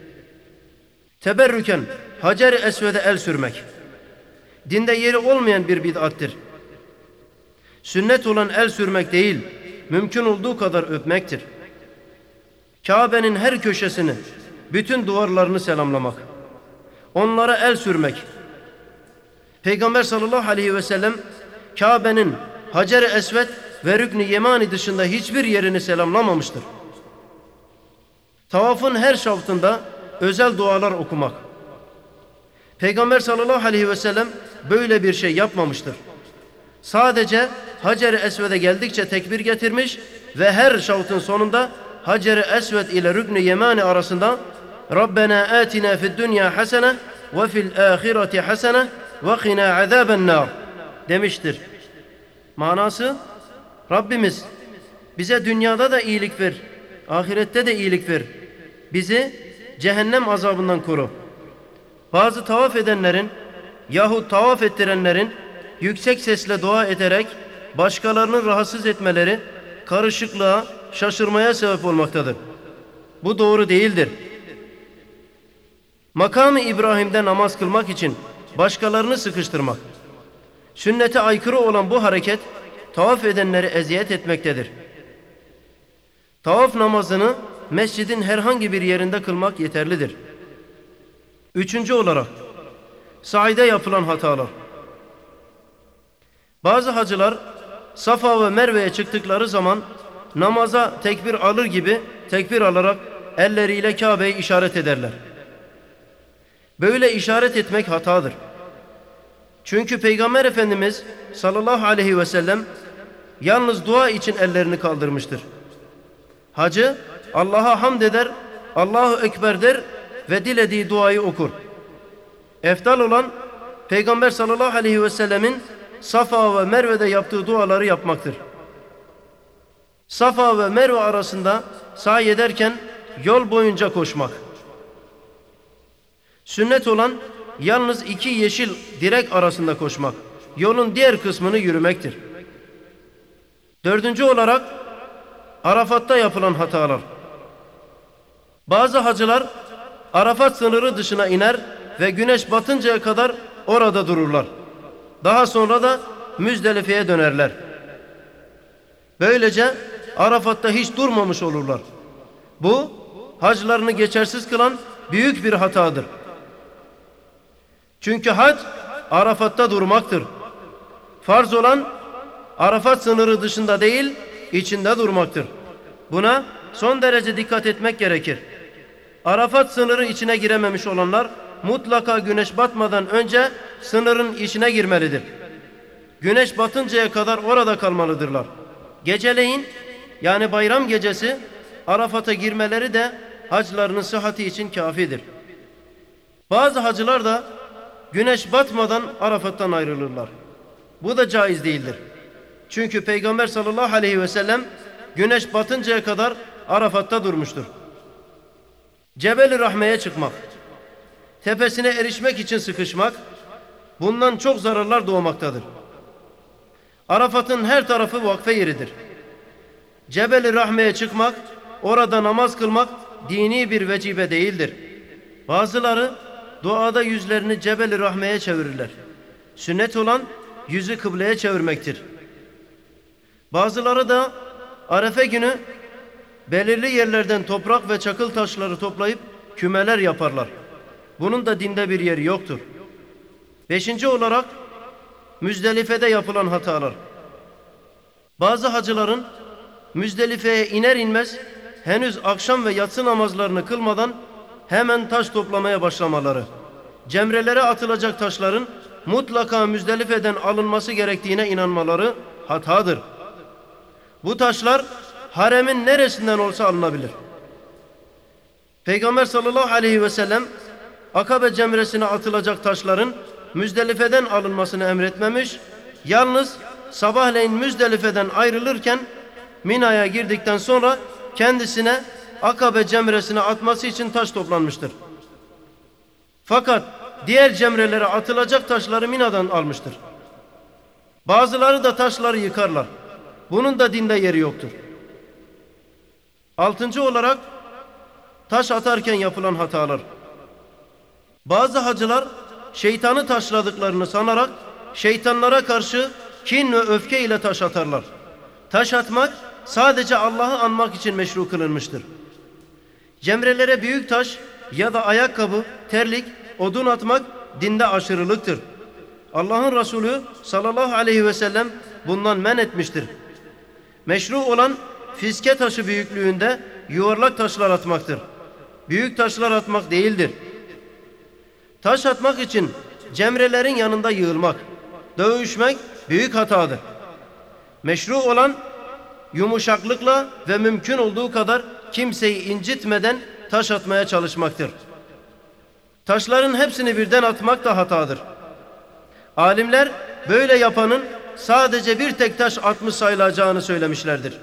Teberrüken Hacer-i Esved'e el sürmek. Dinde yeri olmayan bir bid'attir. Sünnet olan el sürmek değil, mümkün olduğu kadar öpmektir. Kabe'nin her köşesini, bütün duvarlarını selamlamak. Onlara el sürmek. Peygamber sallallahu aleyhi ve sellem Kabe'nin Hacer-i Esved ve Rükn-i Yemani dışında hiçbir yerini selamlamamıştır. Tavafın her şaftında özel dualar okumak. Peygamber sallallahu aleyhi ve sellem böyle bir şey yapmamıştır. Sadece Hacer-i Esved'e geldikçe tekbir getirmiş ve her şavtın sonunda Hacer-i Esved ile Rükn-i Yemani arasında Rabbena atina fid dünya hasene ve fil ahireti hasene ve qina azaben demiştir. Manası Rabbimiz bize dünyada da iyilik ver, ahirette de iyilik ver. Bizi cehennem azabından koru. Bazı tavaf edenlerin yahut tavaf ettirenlerin yüksek sesle dua ederek başkalarını rahatsız etmeleri karışıklığa, şaşırmaya sebep olmaktadır. Bu doğru değildir. Makamı İbrahim'de namaz kılmak için başkalarını sıkıştırmak, sünnete aykırı olan bu hareket tavaf edenleri eziyet etmektedir. Tavaf namazını mescidin herhangi bir yerinde kılmak yeterlidir. Üçüncü olarak saide yapılan hatalar. Bazı hacılar Safa ve Merve'ye çıktıkları zaman namaza tekbir alır gibi tekbir alarak elleriyle Kabe'yi işaret ederler. Böyle işaret etmek hatadır. Çünkü Peygamber Efendimiz sallallahu aleyhi ve sellem yalnız dua için ellerini kaldırmıştır. Hacı Allah'a hamd eder, Allahu Ekber der ve dilediği duayı okur. Eftal olan Peygamber sallallahu aleyhi ve sellemin Safa ve Merve'de yaptığı duaları yapmaktır. Safa ve Merve arasında sahi ederken yol boyunca koşmak. Sünnet olan yalnız iki yeşil direk arasında koşmak. Yolun diğer kısmını yürümektir. Dördüncü olarak Arafat'ta yapılan hatalar. Bazı hacılar Arafat sınırı dışına iner ve güneş batıncaya kadar orada dururlar. Daha sonra da Müzdelife'ye dönerler. Böylece Arafat'ta hiç durmamış olurlar. Bu haclarını geçersiz kılan büyük bir hatadır. Çünkü hac Arafat'ta durmaktır. Farz olan Arafat sınırı dışında değil, içinde durmaktır. Buna son derece dikkat etmek gerekir. Arafat sınırı içine girememiş olanlar mutlaka güneş batmadan önce sınırın içine girmelidir. Güneş batıncaya kadar orada kalmalıdırlar. Geceleyin yani bayram gecesi Arafat'a girmeleri de haclarının sıhhati için kafidir. Bazı hacılar da güneş batmadan Arafat'tan ayrılırlar. Bu da caiz değildir. Çünkü Peygamber sallallahu aleyhi ve sellem güneş batıncaya kadar Arafat'ta durmuştur. Cebeli Rahme'ye çıkmak, tepesine erişmek için sıkışmak, bundan çok zararlar doğmaktadır. Arafat'ın her tarafı vakfe yeridir. Cebeli Rahme'ye çıkmak, orada namaz kılmak dini bir vecibe değildir. Bazıları duada yüzlerini Cebeli Rahme'ye çevirirler. Sünnet olan yüzü kıbleye çevirmektir. Bazıları da Arefe günü belirli yerlerden toprak ve çakıl taşları toplayıp kümeler yaparlar. Bunun da dinde bir yeri yoktur. Beşinci olarak Müzdelife'de yapılan hatalar. Bazı hacıların Müzdelife'ye iner inmez henüz akşam ve yatsı namazlarını kılmadan hemen taş toplamaya başlamaları. Cemrelere atılacak taşların mutlaka Müzdelife'den alınması gerektiğine inanmaları hatadır. Bu taşlar haremin neresinden olsa alınabilir. Peygamber sallallahu aleyhi ve sellem Akabe cemresine atılacak taşların Müzdelife'den alınmasını emretmemiş. Yalnız sabahleyin Müzdelife'den ayrılırken Mina'ya girdikten sonra kendisine Akabe cemresine atması için taş toplanmıştır. Fakat diğer cemrelere atılacak taşları Mina'dan almıştır. Bazıları da taşları yıkarlar. Bunun da dinde yeri yoktur. Altıncı olarak taş atarken yapılan hatalar. Bazı hacılar şeytanı taşladıklarını sanarak şeytanlara karşı kin ve öfke ile taş atarlar. Taş atmak sadece Allah'ı anmak için meşru kılınmıştır. Cemrelere büyük taş ya da ayakkabı, terlik, odun atmak dinde aşırılıktır. Allah'ın Resulü sallallahu aleyhi ve sellem bundan men etmiştir. Meşru olan fiske taşı büyüklüğünde yuvarlak taşlar atmaktır. Büyük taşlar atmak değildir. Taş atmak için cemrelerin yanında yığılmak, dövüşmek büyük hatadır. Meşru olan yumuşaklıkla ve mümkün olduğu kadar kimseyi incitmeden taş atmaya çalışmaktır. Taşların hepsini birden atmak da hatadır. Alimler böyle yapanın sadece bir tek taş atmış sayılacağını söylemişlerdir.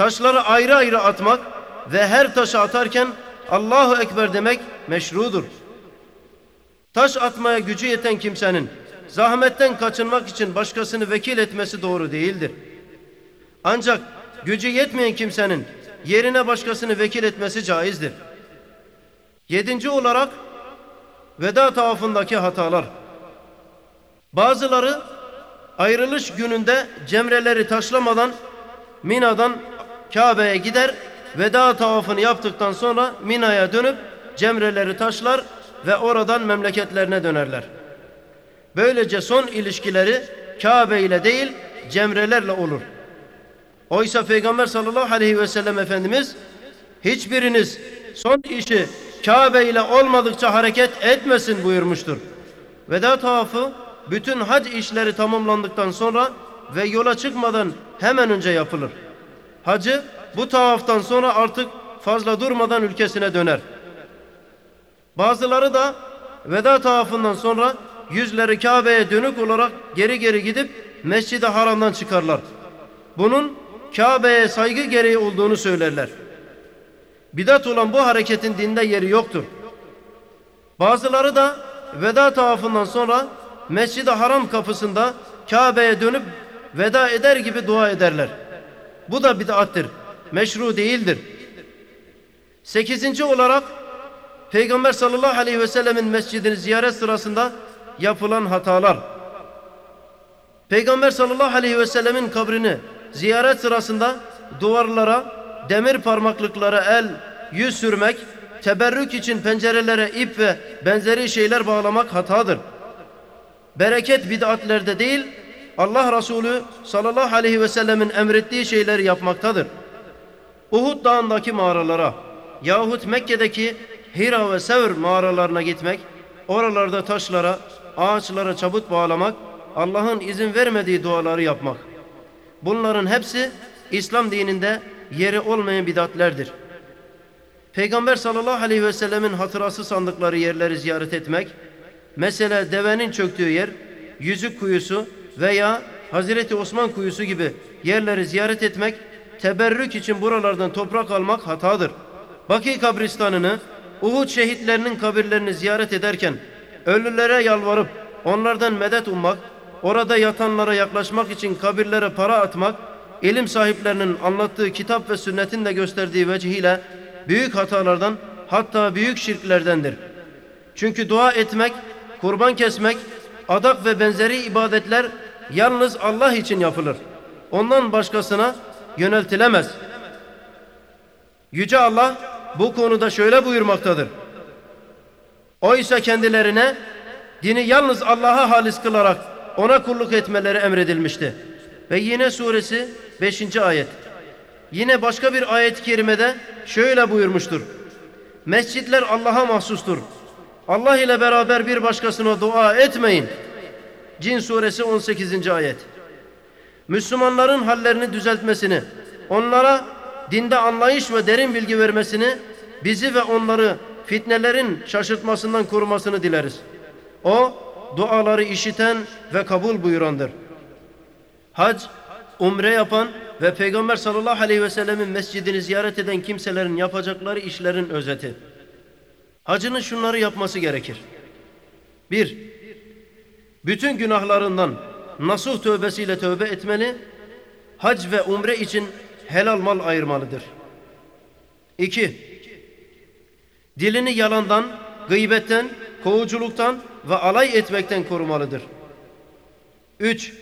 Taşları ayrı ayrı atmak ve her taşı atarken Allahu Ekber demek meşrudur. Taş atmaya gücü yeten kimsenin zahmetten kaçınmak için başkasını vekil etmesi doğru değildir. Ancak gücü yetmeyen kimsenin yerine başkasını vekil etmesi caizdir. Yedinci olarak veda tavafındaki hatalar. Bazıları ayrılış gününde cemreleri taşlamadan Mina'dan Kabe'ye gider veda tavafını yaptıktan sonra Mina'ya dönüp cemreleri taşlar ve oradan memleketlerine dönerler. Böylece son ilişkileri Kabe ile değil cemrelerle olur. Oysa Peygamber sallallahu aleyhi ve sellem Efendimiz hiçbiriniz son işi Kabe ile olmadıkça hareket etmesin buyurmuştur. Veda tavafı bütün hac işleri tamamlandıktan sonra ve yola çıkmadan hemen önce yapılır. Hacı bu tavaftan sonra artık fazla durmadan ülkesine döner. Bazıları da veda tavafından sonra yüzleri Kabe'ye dönük olarak geri geri gidip Mescid-i Haram'dan çıkarlar. Bunun Kabe'ye saygı gereği olduğunu söylerler. Bidat olan bu hareketin dinde yeri yoktur. Bazıları da veda tavafından sonra Mescid-i Haram kapısında Kabe'ye dönüp veda eder gibi dua ederler. Bu da bid'attir. Meşru değildir. Sekizinci olarak Peygamber sallallahu aleyhi ve sellemin mescidini ziyaret sırasında yapılan hatalar. Peygamber sallallahu aleyhi ve sellemin kabrini ziyaret sırasında duvarlara demir parmaklıklara el, yüz sürmek, teberrük için pencerelere ip ve benzeri şeyler bağlamak hatadır. Bereket bid'atlerde değil, Allah Resulü sallallahu aleyhi ve sellemin emrettiği şeyleri yapmaktadır. Uhud dağındaki mağaralara yahut Mekke'deki Hira ve Sevr mağaralarına gitmek, oralarda taşlara, ağaçlara çabuk bağlamak, Allah'ın izin vermediği duaları yapmak. Bunların hepsi İslam dininde yeri olmayan bidatlerdir. Peygamber sallallahu aleyhi ve sellemin hatırası sandıkları yerleri ziyaret etmek, mesela devenin çöktüğü yer, yüzük kuyusu veya Hazreti Osman kuyusu gibi yerleri ziyaret etmek, teberrük için buralardan toprak almak hatadır. Baki kabristanını, Uhud şehitlerinin kabirlerini ziyaret ederken ölülere yalvarıp onlardan medet ummak, orada yatanlara yaklaşmak için kabirlere para atmak, ilim sahiplerinin anlattığı kitap ve sünnetin de gösterdiği vecihiyle büyük hatalardan hatta büyük şirklerdendir. Çünkü dua etmek, kurban kesmek, adak ve benzeri ibadetler yalnız Allah için yapılır. Ondan başkasına yöneltilemez. Yüce Allah bu konuda şöyle buyurmaktadır. Oysa kendilerine dini yalnız Allah'a halis kılarak ona kulluk etmeleri emredilmişti. Ve yine suresi 5. ayet. Yine başka bir ayet-i kerimede şöyle buyurmuştur. Mescitler Allah'a mahsustur. Allah ile beraber bir başkasına dua etmeyin. Cin suresi 18. ayet. Müslümanların hallerini düzeltmesini, onlara dinde anlayış ve derin bilgi vermesini, bizi ve onları fitnelerin şaşırtmasından korumasını dileriz. O duaları işiten ve kabul buyurandır. Hac, umre yapan ve Peygamber sallallahu aleyhi ve sellemin mescidini ziyaret eden kimselerin yapacakları işlerin özeti. Hacının şunları yapması gerekir. Bir, bütün günahlarından nasuh tövbesiyle tövbe etmeli, hac ve umre için helal mal ayırmalıdır. İki, dilini yalandan, gıybetten, kovuculuktan ve alay etmekten korumalıdır. Üç,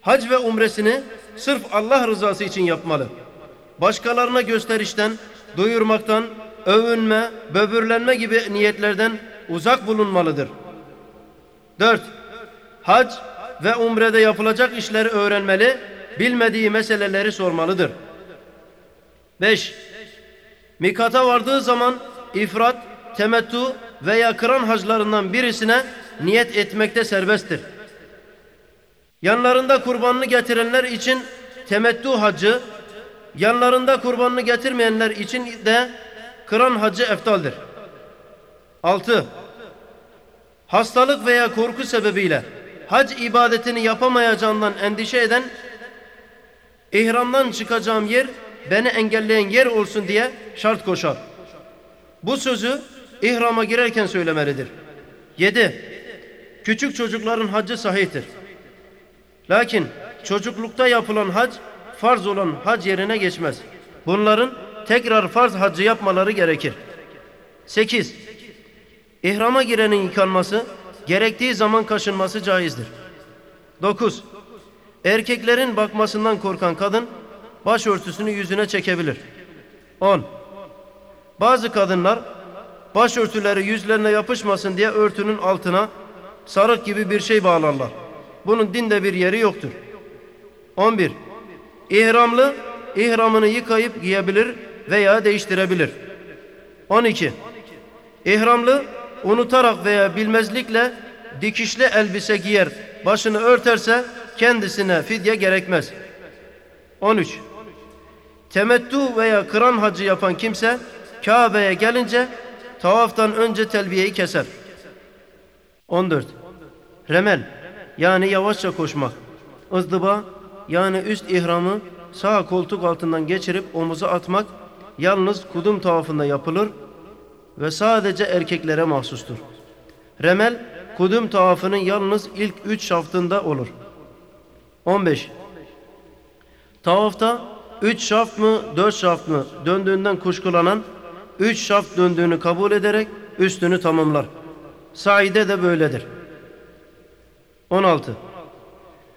hac ve umresini sırf Allah rızası için yapmalı. Başkalarına gösterişten, duyurmaktan, övünme, böbürlenme gibi niyetlerden uzak bulunmalıdır. Dört, hac ve umrede yapılacak işleri öğrenmeli, bilmediği meseleleri sormalıdır. Beş, mikata vardığı zaman ifrat, temettu veya kıran haclarından birisine niyet etmekte serbesttir. Yanlarında kurbanını getirenler için temettu hacı, yanlarında kurbanını getirmeyenler için de kıran hacı eftaldir. 6. Hastalık veya korku sebebiyle hac ibadetini yapamayacağından endişe eden ihramdan çıkacağım yer beni engelleyen yer olsun diye şart koşar. Bu sözü ihrama girerken söylemelidir. 7. Küçük çocukların haccı sahihtir. Lakin çocuklukta yapılan hac farz olan hac yerine geçmez. Bunların tekrar farz haccı yapmaları gerekir. 8. İhrama girenin yıkanması, gerektiği zaman kaşınması caizdir. 9. Erkeklerin bakmasından korkan kadın başörtüsünü yüzüne çekebilir. 10. Bazı kadınlar başörtüleri yüzlerine yapışmasın diye örtünün altına sarık gibi bir şey bağlarlar. Bunun dinde bir yeri yoktur. 11. İhramlı ihramını yıkayıp giyebilir veya değiştirebilir. 12. İhramlı unutarak veya bilmezlikle dikişli elbise giyer, başını örterse kendisine fidye gerekmez. 13. Temettu veya kıran hacı yapan kimse Kabe'ye gelince tavaftan önce telbiyeyi keser. 14. Remel yani yavaşça koşmak. ızdıba yani üst ihramı sağ koltuk altından geçirip omuza atmak yalnız kudum tavafında yapılır ve sadece erkeklere mahsustur. Remel kudum tavafının yalnız ilk üç şaftında olur. 15. Tavafta üç şaft mı dört şaft mı döndüğünden kuşkulanan üç şaft döndüğünü kabul ederek üstünü tamamlar. Saide de böyledir. 16.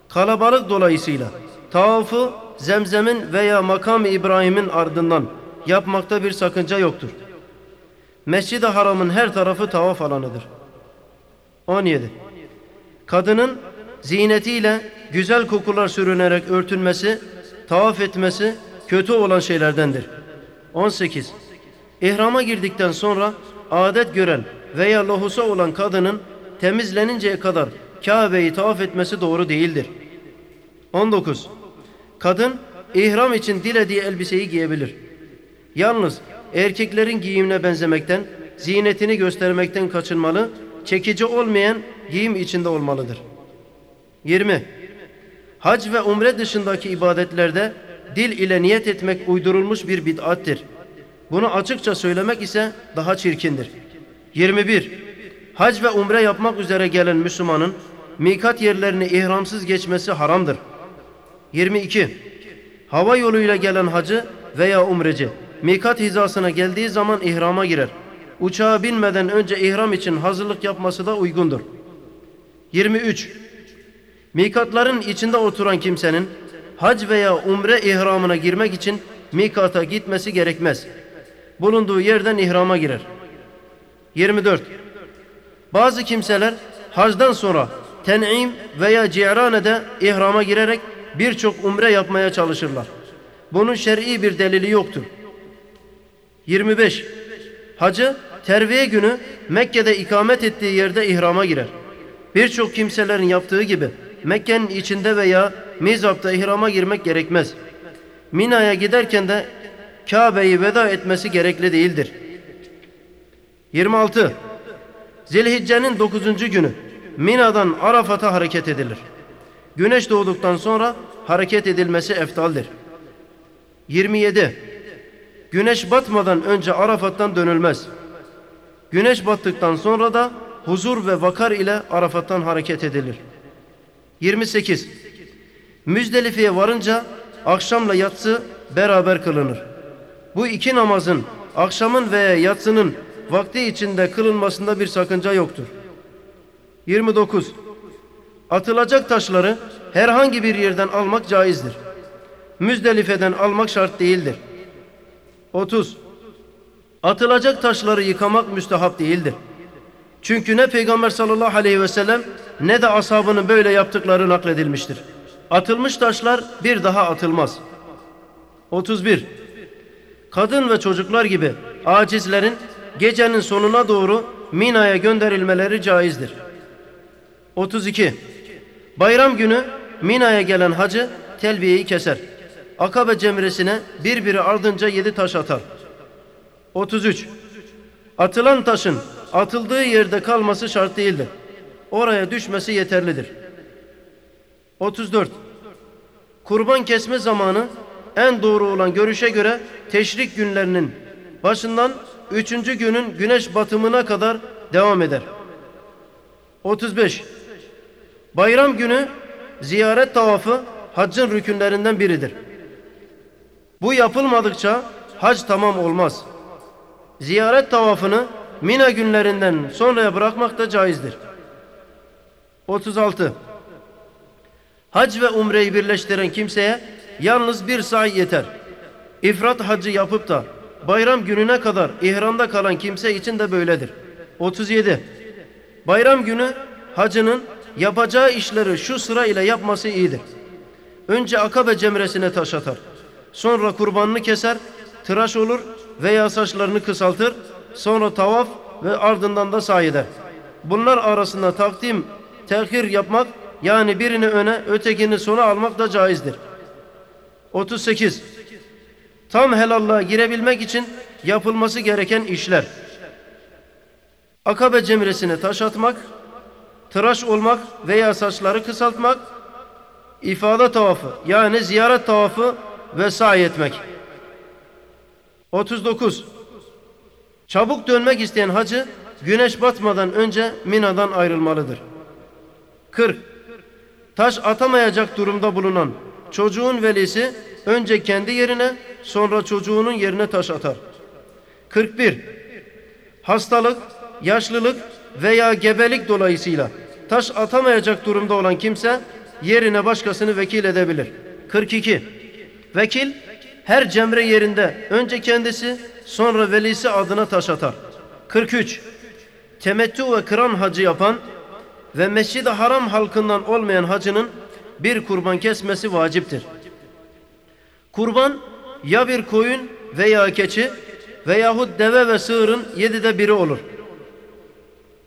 Kalabalık dolayısıyla tavafı zemzemin veya makam İbrahim'in ardından yapmakta bir sakınca yoktur. Mescid-i Haram'ın her tarafı tavaf alanıdır. 17. Kadının ziynetiyle güzel kokular sürünerek örtünmesi, tavaf etmesi kötü olan şeylerdendir. 18. İhrama girdikten sonra adet gören veya lohusa olan kadının temizleninceye kadar Kabe'yi tavaf etmesi doğru değildir. 19. Kadın ihram için dilediği elbiseyi giyebilir. Yalnız erkeklerin giyimine benzemekten, zinetini göstermekten kaçınmalı, çekici olmayan giyim içinde olmalıdır. 20. Hac ve umre dışındaki ibadetlerde dil ile niyet etmek uydurulmuş bir bid'attir. Bunu açıkça söylemek ise daha çirkindir. 21. Hac ve umre yapmak üzere gelen Müslümanın mikat yerlerini ihramsız geçmesi haramdır. 22. Hava yoluyla gelen hacı veya umreci mikat hizasına geldiği zaman ihrama girer. Uçağa binmeden önce ihram için hazırlık yapması da uygundur. 23. Mikatların içinde oturan kimsenin hac veya umre ihramına girmek için mikata gitmesi gerekmez. Bulunduğu yerden ihrama girer. 24. Bazı kimseler hacdan sonra ten'im veya cirane'de ihrama girerek birçok umre yapmaya çalışırlar. Bunun şer'i bir delili yoktur. 25. Hacı terviye günü Mekke'de ikamet ettiği yerde ihrama girer. Birçok kimselerin yaptığı gibi Mekke'nin içinde veya Mizap'ta ihrama girmek gerekmez. Mina'ya giderken de Kabe'yi veda etmesi gerekli değildir. 26. Zilhicce'nin 9. günü Mina'dan Arafat'a hareket edilir. Güneş doğduktan sonra hareket edilmesi eftaldir. 27. Güneş batmadan önce Arafat'tan dönülmez. Güneş battıktan sonra da huzur ve vakar ile Arafat'tan hareket edilir. 28. Müzdelife'ye varınca akşamla yatsı beraber kılınır. Bu iki namazın akşamın veya yatsının vakti içinde kılınmasında bir sakınca yoktur. 29. Atılacak taşları herhangi bir yerden almak caizdir. Müzdelife'den almak şart değildir. 30. Atılacak taşları yıkamak müstehap değildir. Çünkü ne Peygamber sallallahu aleyhi ve sellem ne de ashabının böyle yaptıkları nakledilmiştir. Atılmış taşlar bir daha atılmaz. 31. Kadın ve çocuklar gibi acizlerin gecenin sonuna doğru Mina'ya gönderilmeleri caizdir. 32. Bayram günü Mina'ya gelen hacı telbiyeyi keser. Akabe cemresine birbiri ardınca yedi taş atar. 33. Atılan taşın atıldığı yerde kalması şart değildir. Oraya düşmesi yeterlidir. 34. Kurban kesme zamanı en doğru olan görüşe göre teşrik günlerinin başından üçüncü günün güneş batımına kadar devam eder. 35. Bayram günü ziyaret tavafı haccın rükünlerinden biridir. Bu yapılmadıkça hac tamam olmaz. Ziyaret tavafını Mina günlerinden sonraya bırakmak da caizdir. 36. Hac ve umreyi birleştiren kimseye yalnız bir say yeter. İfrat hacı yapıp da bayram gününe kadar ihramda kalan kimse için de böyledir. 37. Bayram günü hacının yapacağı işleri şu sıra ile yapması iyidir. Önce akabe cemresine taş atar. Sonra kurbanını keser, tıraş olur veya saçlarını kısaltır. Sonra tavaf ve ardından da sahi. Bunlar arasında takdim, tehir yapmak yani birini öne ötekini sona almak da caizdir. 38. Tam helallığa girebilmek için yapılması gereken işler. Akabe cemresine taş atmak, tıraş olmak veya saçları kısaltmak, ifade tavafı yani ziyaret tavafı ve sahi etmek. 39. Çabuk dönmek isteyen hacı güneş batmadan önce Mina'dan ayrılmalıdır. 40. Taş atamayacak durumda bulunan çocuğun velisi önce kendi yerine sonra çocuğunun yerine taş atar. 41. Hastalık, yaşlılık veya gebelik dolayısıyla taş atamayacak durumda olan kimse yerine başkasını vekil edebilir. 42. Vekil her cemre yerinde önce kendisi sonra velisi adına taş atar. 43. Temettü ve kıran hacı yapan ve Mescid-i Haram halkından olmayan hacının bir kurban kesmesi vaciptir. Kurban ya bir koyun veya keçi veyahut deve ve sığırın yedide biri olur.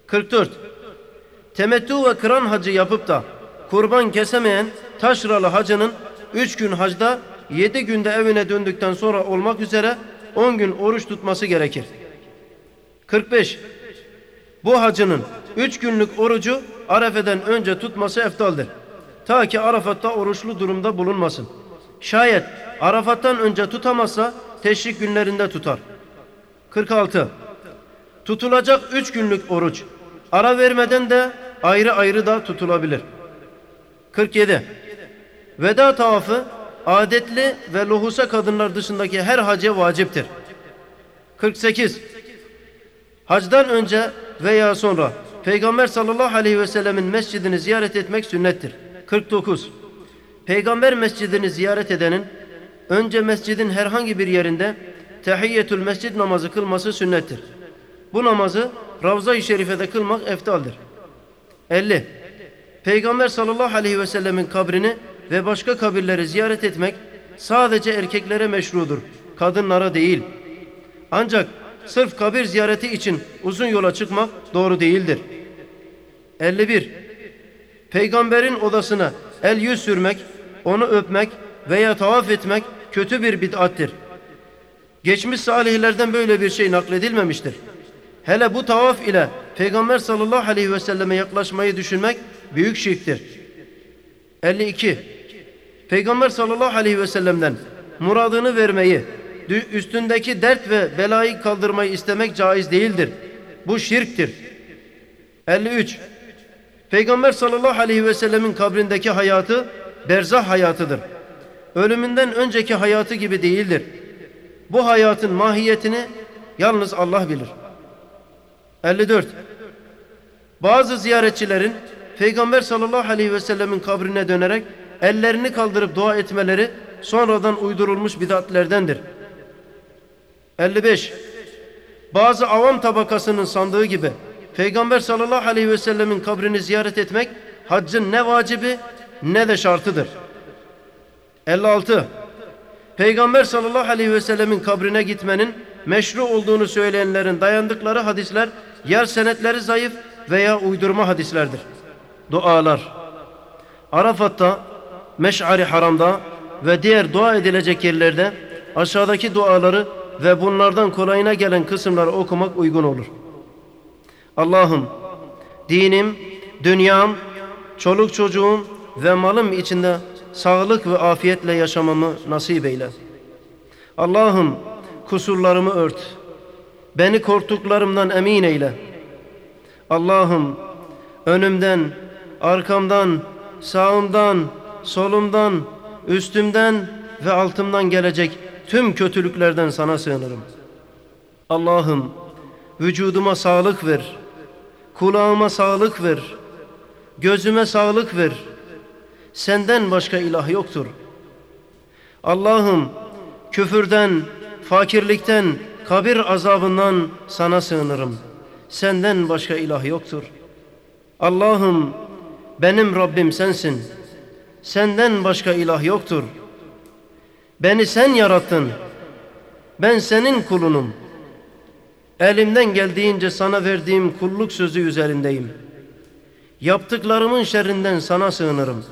44. Temettü ve kıran hacı yapıp da kurban kesemeyen taşralı hacının üç gün hacda yedi günde evine döndükten sonra olmak üzere on gün oruç tutması gerekir. 45. Bu hacının üç günlük orucu Arefe'den önce tutması eftaldir. Ta ki Arafat'ta oruçlu durumda bulunmasın. Şayet Arafat'tan önce tutamazsa teşrik günlerinde tutar. 46. Tutulacak üç günlük oruç. Ara vermeden de ayrı ayrı da tutulabilir. 47. Veda tavafı adetli ve lohusa kadınlar dışındaki her hacı vaciptir. 48. Hacdan önce veya sonra Peygamber sallallahu aleyhi ve sellemin mescidini ziyaret etmek sünnettir. 49. Peygamber mescidini ziyaret edenin önce mescidin herhangi bir yerinde tehiyyetül mescid namazı kılması sünnettir. Bu namazı Ravza-i Şerife'de kılmak eftaldir. 50. Peygamber sallallahu aleyhi ve sellemin kabrini ve başka kabirleri ziyaret etmek sadece erkeklere meşrudur, kadınlara değil. Ancak sırf kabir ziyareti için uzun yola çıkmak doğru değildir. 51. Peygamberin odasına el yüz sürmek, onu öpmek veya tavaf etmek kötü bir bid'attir. Geçmiş salihlerden böyle bir şey nakledilmemiştir. Hele bu tavaf ile Peygamber sallallahu aleyhi ve selleme yaklaşmayı düşünmek büyük şirktir. 52. Peygamber sallallahu aleyhi ve sellem'den muradını vermeyi, üstündeki dert ve belayı kaldırmayı istemek caiz değildir. Bu şirktir. 53. Peygamber sallallahu aleyhi ve sellemin kabrindeki hayatı berzah hayatıdır. Ölümünden önceki hayatı gibi değildir. Bu hayatın mahiyetini yalnız Allah bilir. 54. Bazı ziyaretçilerin Peygamber sallallahu aleyhi ve sellemin kabrine dönerek ellerini kaldırıp dua etmeleri sonradan uydurulmuş bidatlerdendir. 55. Bazı avam tabakasının sandığı gibi Peygamber sallallahu aleyhi ve sellemin kabrini ziyaret etmek haccın ne vacibi ne de şartıdır. 56. Peygamber sallallahu aleyhi ve sellemin kabrine gitmenin meşru olduğunu söyleyenlerin dayandıkları hadisler yer senetleri zayıf veya uydurma hadislerdir. Dualar Arafat'ta, Meş'ari Haram'da ve diğer dua edilecek yerlerde aşağıdaki duaları ve bunlardan kolayına gelen kısımları okumak uygun olur. Allah'ım dinim, dünyam, çoluk çocuğum ve malım içinde sağlık ve afiyetle yaşamamı nasip eyle. Allah'ım kusurlarımı ört. Beni korktuklarımdan emin eyle. Allah'ım önümden, arkamdan, sağımdan, solumdan, üstümden ve altımdan gelecek tüm kötülüklerden sana sığınırım. Allah'ım vücuduma sağlık ver. Kulağıma sağlık ver. Gözüme sağlık ver. Senden başka ilah yoktur. Allah'ım küfürden, fakirlikten, kabir azabından sana sığınırım. Senden başka ilah yoktur. Allah'ım benim Rabbim sensin. Senden başka ilah yoktur. Beni sen yarattın. Ben senin kulunum. Elimden geldiğince sana verdiğim kulluk sözü üzerindeyim. Yaptıklarımın şerrinden sana sığınırım.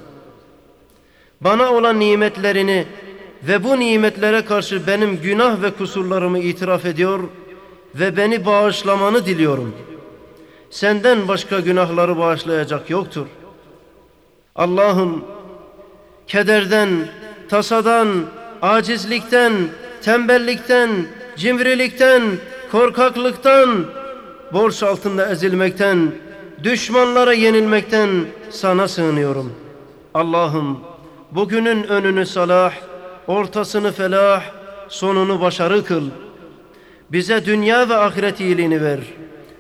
Bana olan nimetlerini ve bu nimetlere karşı benim günah ve kusurlarımı itiraf ediyor ve beni bağışlamanı diliyorum. Senden başka günahları bağışlayacak yoktur. Allah'ım kederden, tasadan, acizlikten, tembellikten, cimrilikten, korkaklıktan, borç altında ezilmekten, düşmanlara yenilmekten sana sığınıyorum. Allah'ım bugünün önünü salah, ortasını felah, sonunu başarı kıl. Bize dünya ve ahiret iyiliğini ver.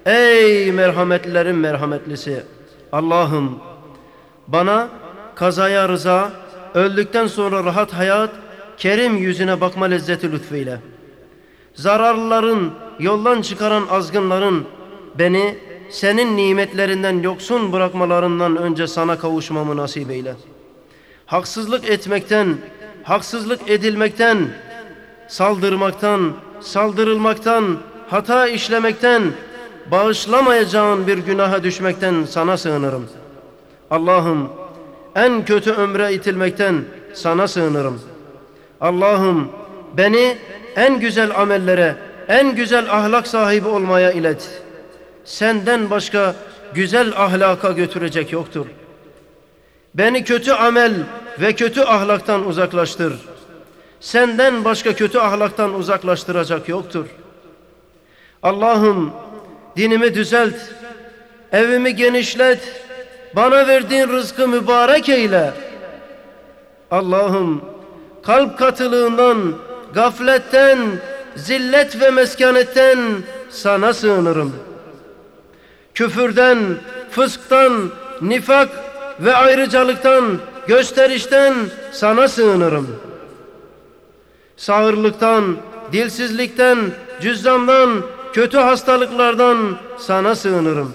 Ey merhametlilerin merhametlisi! Allah'ım bana kazaya rıza, öldükten sonra rahat hayat, kerim yüzüne bakma lezzeti lütfeyle. Zararlıların, yoldan çıkaran azgınların beni senin nimetlerinden yoksun bırakmalarından önce sana kavuşmamı nasip eyle. Haksızlık etmekten, haksızlık edilmekten, saldırmaktan, saldırılmaktan, hata işlemekten, bağışlamayacağın bir günaha düşmekten sana sığınırım. Allah'ım en kötü ömre itilmekten sana sığınırım. Allah'ım beni en güzel amellere, en güzel ahlak sahibi olmaya ilet. Senden başka güzel ahlaka götürecek yoktur. Beni kötü amel ve kötü ahlaktan uzaklaştır. Senden başka kötü ahlaktan uzaklaştıracak yoktur. Allah'ım dinimi düzelt, evimi genişlet, bana verdiğin rızkı mübarek eyle. Allah'ım kalp katılığından, gafletten, zillet ve meskanetten sana sığınırım. Küfürden, fısktan, nifak ve ayrıcalıktan, gösterişten sana sığınırım. Sağırlıktan, dilsizlikten, cüzdandan, kötü hastalıklardan sana sığınırım.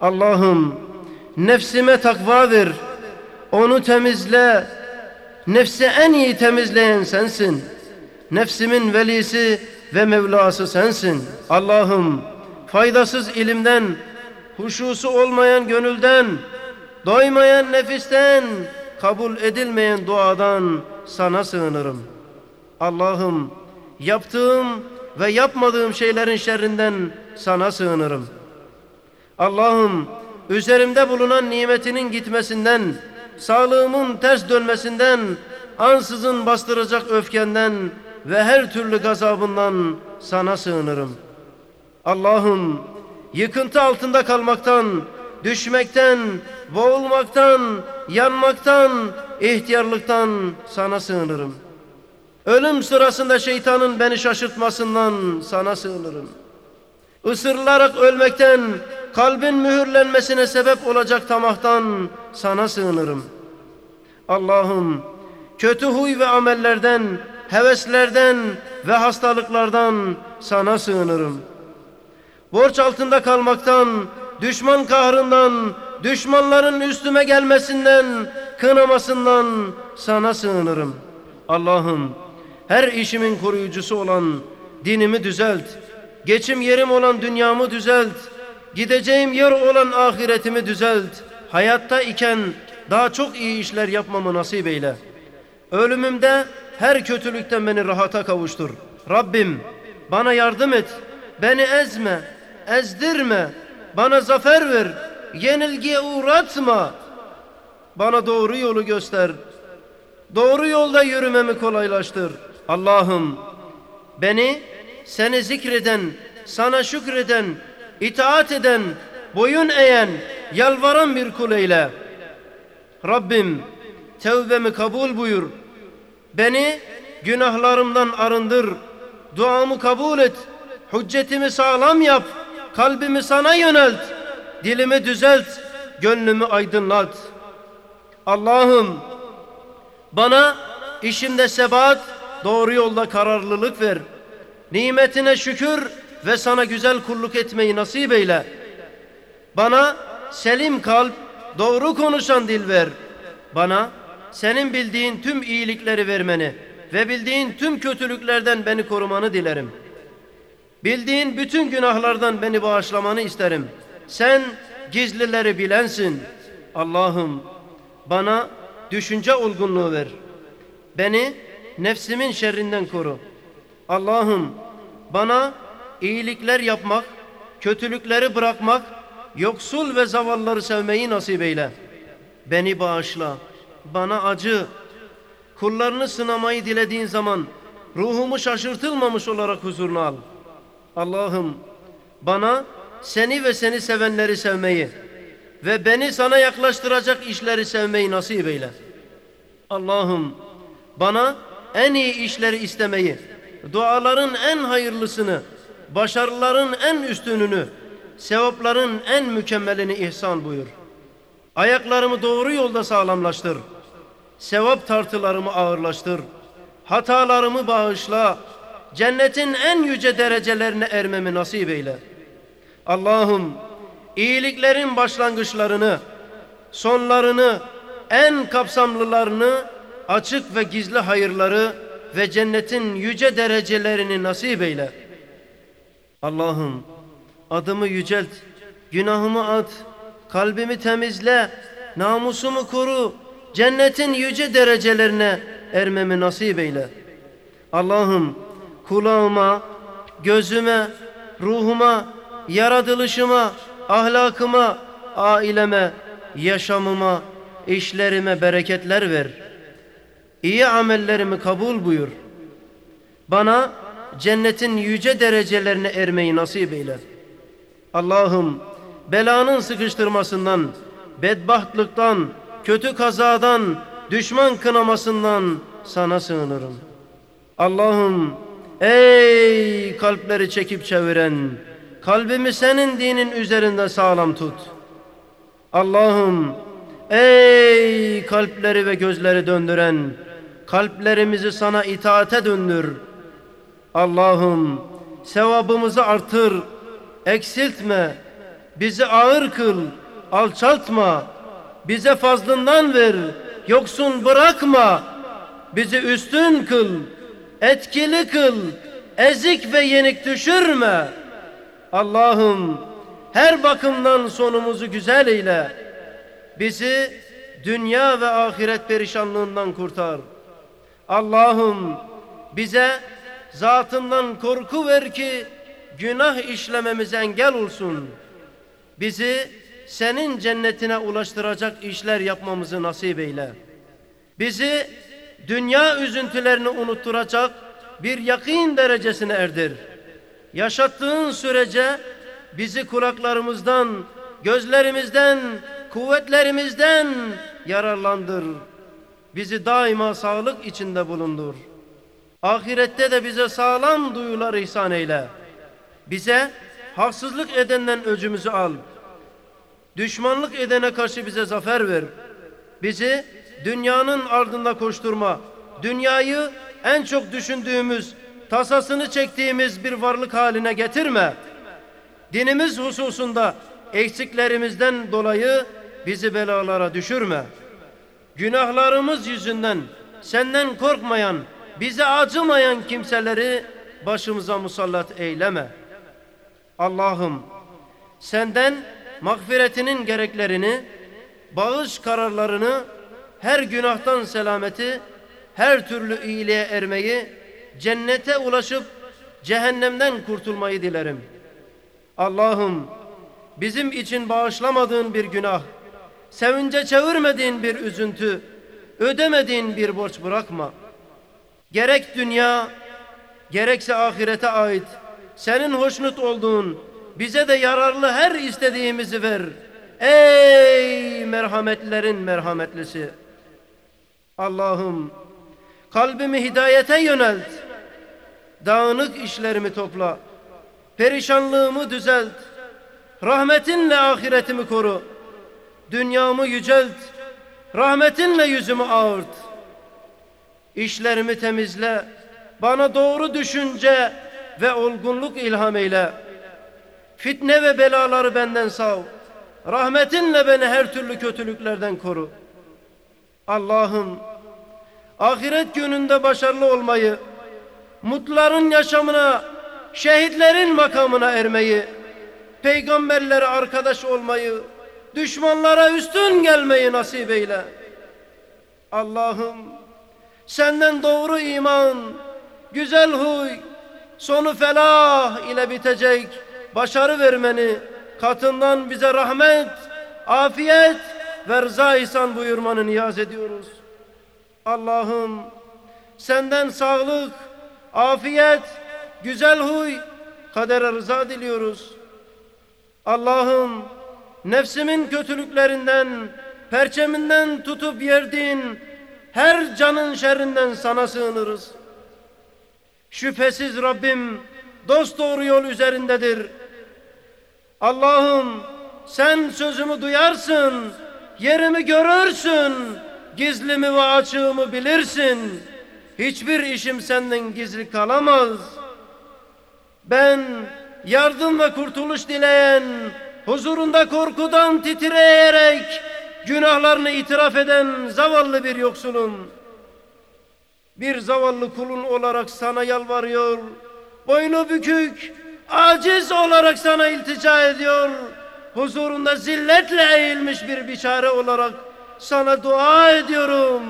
Allah'ım nefsime takva onu temizle. Nefsi en iyi temizleyen sensin. Nefsimin velisi ve Mevlası sensin. Allah'ım faydasız ilimden, huşusu olmayan gönülden, doymayan nefisten, kabul edilmeyen duadan sana sığınırım. Allah'ım yaptığım ve yapmadığım şeylerin şerrinden sana sığınırım. Allah'ım üzerimde bulunan nimetinin gitmesinden, sağlığımın ters dönmesinden, ansızın bastıracak öfkenden ve her türlü gazabından sana sığınırım. Allah'ım yıkıntı altında kalmaktan, düşmekten, boğulmaktan, yanmaktan, ihtiyarlıktan sana sığınırım. Ölüm sırasında şeytanın beni şaşırtmasından sana sığınırım. Isırılarak ölmekten, kalbin mühürlenmesine sebep olacak tamahtan sana sığınırım. Allah'ım kötü huy ve amellerden, heveslerden ve hastalıklardan sana sığınırım. Borç altında kalmaktan, düşman kahrından, düşmanların üstüme gelmesinden, kınamasından sana sığınırım. Allah'ım her işimin koruyucusu olan dinimi düzelt. Geçim yerim olan dünyamı düzelt. Gideceğim yer olan ahiretimi düzelt. Hayatta iken daha çok iyi işler yapmamı nasip eyle. Ölümümde her kötülükten beni rahata kavuştur. Rabbim bana yardım et. Beni ezme, ezdirme. Bana zafer ver. Yenilgiye uğratma. Bana doğru yolu göster. Doğru yolda yürümemi kolaylaştır. Allah'ım beni seni zikreden, sana şükreden, itaat eden, boyun eğen, yalvaran bir kul eyle. Rabbim tevbemi kabul buyur. Beni günahlarımdan arındır. Duamı kabul et. Hüccetimi sağlam yap. Kalbimi sana yönelt. Dilimi düzelt. Gönlümü aydınlat. Allah'ım bana işimde sebat, doğru yolda kararlılık ver. Nimetine şükür ve sana güzel kulluk etmeyi nasip eyle. Bana selim kalp, doğru konuşan dil ver. Bana senin bildiğin tüm iyilikleri vermeni ve bildiğin tüm kötülüklerden beni korumanı dilerim. Bildiğin bütün günahlardan beni bağışlamanı isterim. Sen gizlileri bilensin. Allah'ım bana düşünce olgunluğu ver. Beni nefsimin şerrinden koru. Allah'ım bana iyilikler yapmak, kötülükleri bırakmak, yoksul ve zavalları sevmeyi nasip eyle. Beni bağışla, bana acı. Kullarını sınamayı dilediğin zaman ruhumu şaşırtılmamış olarak huzuruna al. Allah'ım bana seni ve seni sevenleri sevmeyi ve beni sana yaklaştıracak işleri sevmeyi nasip eyle. Allah'ım bana en iyi işleri istemeyi, duaların en hayırlısını, başarıların en üstününü, sevapların en mükemmelini ihsan buyur. Ayaklarımı doğru yolda sağlamlaştır. Sevap tartılarımı ağırlaştır. Hatalarımı bağışla. Cennetin en yüce derecelerine ermemi nasip eyle. Allah'ım iyiliklerin başlangıçlarını, sonlarını, en kapsamlılarını, açık ve gizli hayırları ve cennetin yüce derecelerini nasip eyle. Allah'ım adımı yücelt, günahımı at, kalbimi temizle, namusumu koru, cennetin yüce derecelerine ermemi nasip eyle. Allah'ım kulağıma, gözüme, ruhuma, yaratılışıma, ahlakıma, aileme, yaşamıma, işlerime bereketler ver. İyi amellerimi kabul buyur. Bana cennetin yüce derecelerine ermeyi nasip eyle. Allah'ım belanın sıkıştırmasından, bedbahtlıktan, kötü kazadan, düşman kınamasından sana sığınırım. Allah'ım ey kalpleri çekip çeviren, kalbimi senin dinin üzerinde sağlam tut. Allah'ım ey kalpleri ve gözleri döndüren, kalplerimizi sana itaate döndür. Allah'ım sevabımızı artır, eksiltme, bizi ağır kıl, alçaltma, bize fazlından ver, yoksun bırakma, bizi üstün kıl, etkili kıl, ezik ve yenik düşürme. Allah'ım her bakımdan sonumuzu güzel eyle. Bizi dünya ve ahiret perişanlığından kurtar. Allah'ım bize zatından korku ver ki günah işlememize engel olsun. Bizi senin cennetine ulaştıracak işler yapmamızı nasip eyle. Bizi dünya üzüntülerini unutturacak bir yakin derecesine erdir. Yaşattığın sürece bizi kulaklarımızdan, gözlerimizden, kuvvetlerimizden yararlandır. Bizi daima sağlık içinde bulundur. Ahirette de bize sağlam duyular ihsan eyle. Bize haksızlık edenden öcümüzü al. Düşmanlık edene karşı bize zafer ver. Bizi dünyanın ardında koşturma. Dünyayı en çok düşündüğümüz, tasasını çektiğimiz bir varlık haline getirme. Dinimiz hususunda eksiklerimizden dolayı bizi belalara düşürme. Günahlarımız yüzünden senden korkmayan, bize acımayan kimseleri başımıza musallat eyleme. Allah'ım senden mağfiretinin gereklerini, bağış kararlarını, her günahtan selameti, her türlü iyiliğe ermeyi, cennete ulaşıp cehennemden kurtulmayı dilerim. Allah'ım bizim için bağışlamadığın bir günah, sevince çevirmediğin bir üzüntü, ödemediğin bir borç bırakma. Gerek dünya, gerekse ahirete ait senin hoşnut olduğun, bize de yararlı her istediğimizi ver. Ey merhametlerin merhametlisi. Allah'ım kalbimi hidayete yönelt. Dağınık işlerimi topla. Perişanlığımı düzelt. Rahmetinle ahiretimi koru. Dünyamı yücelt. Rahmetinle yüzümü ağırt. İşlerimi temizle. Bana doğru düşünce ve olgunluk ilham eyle. Fitne ve belaları benden sav. Rahmetinle beni her türlü kötülüklerden koru. Allah'ım ahiret gününde başarılı olmayı, mutların yaşamına, şehitlerin makamına ermeyi, peygamberlere arkadaş olmayı, düşmanlara üstün gelmeyi nasip eyle. Allah'ım senden doğru iman, güzel huy, sonu felah ile bitecek başarı vermeni, katından bize rahmet, afiyet ve rıza ihsan buyurmanı niyaz ediyoruz. Allah'ım senden sağlık, afiyet, güzel huy, kadere rıza diliyoruz. Allah'ım nefsimin kötülüklerinden, perçeminden tutup yerdiğin her canın şerrinden sana sığınırız. Şüphesiz Rabbim dost doğru yol üzerindedir. Allah'ım sen sözümü duyarsın, yerimi görürsün, gizlimi ve açığımı bilirsin. Hiçbir işim senden gizli kalamaz. Ben yardım ve kurtuluş dileyen, huzurunda korkudan titreyerek günahlarını itiraf eden zavallı bir yoksulum. Bir zavallı kulun olarak sana yalvarıyor, boynu bükük, aciz olarak sana iltica ediyor. Huzurunda zilletle eğilmiş bir biçare olarak sana dua ediyorum.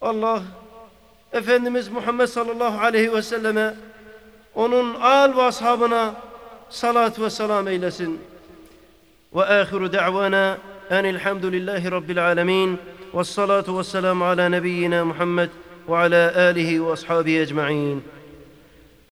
Allah Efendimiz Muhammed sallallahu aleyhi ve selleme onun al ve ashabına salat ve selam eylesin. وآخر دعوانا أن الحمد لله رب العالمين والصلاة والسلام على نبينا محمد وعلى آله وأصحابه أجمعين.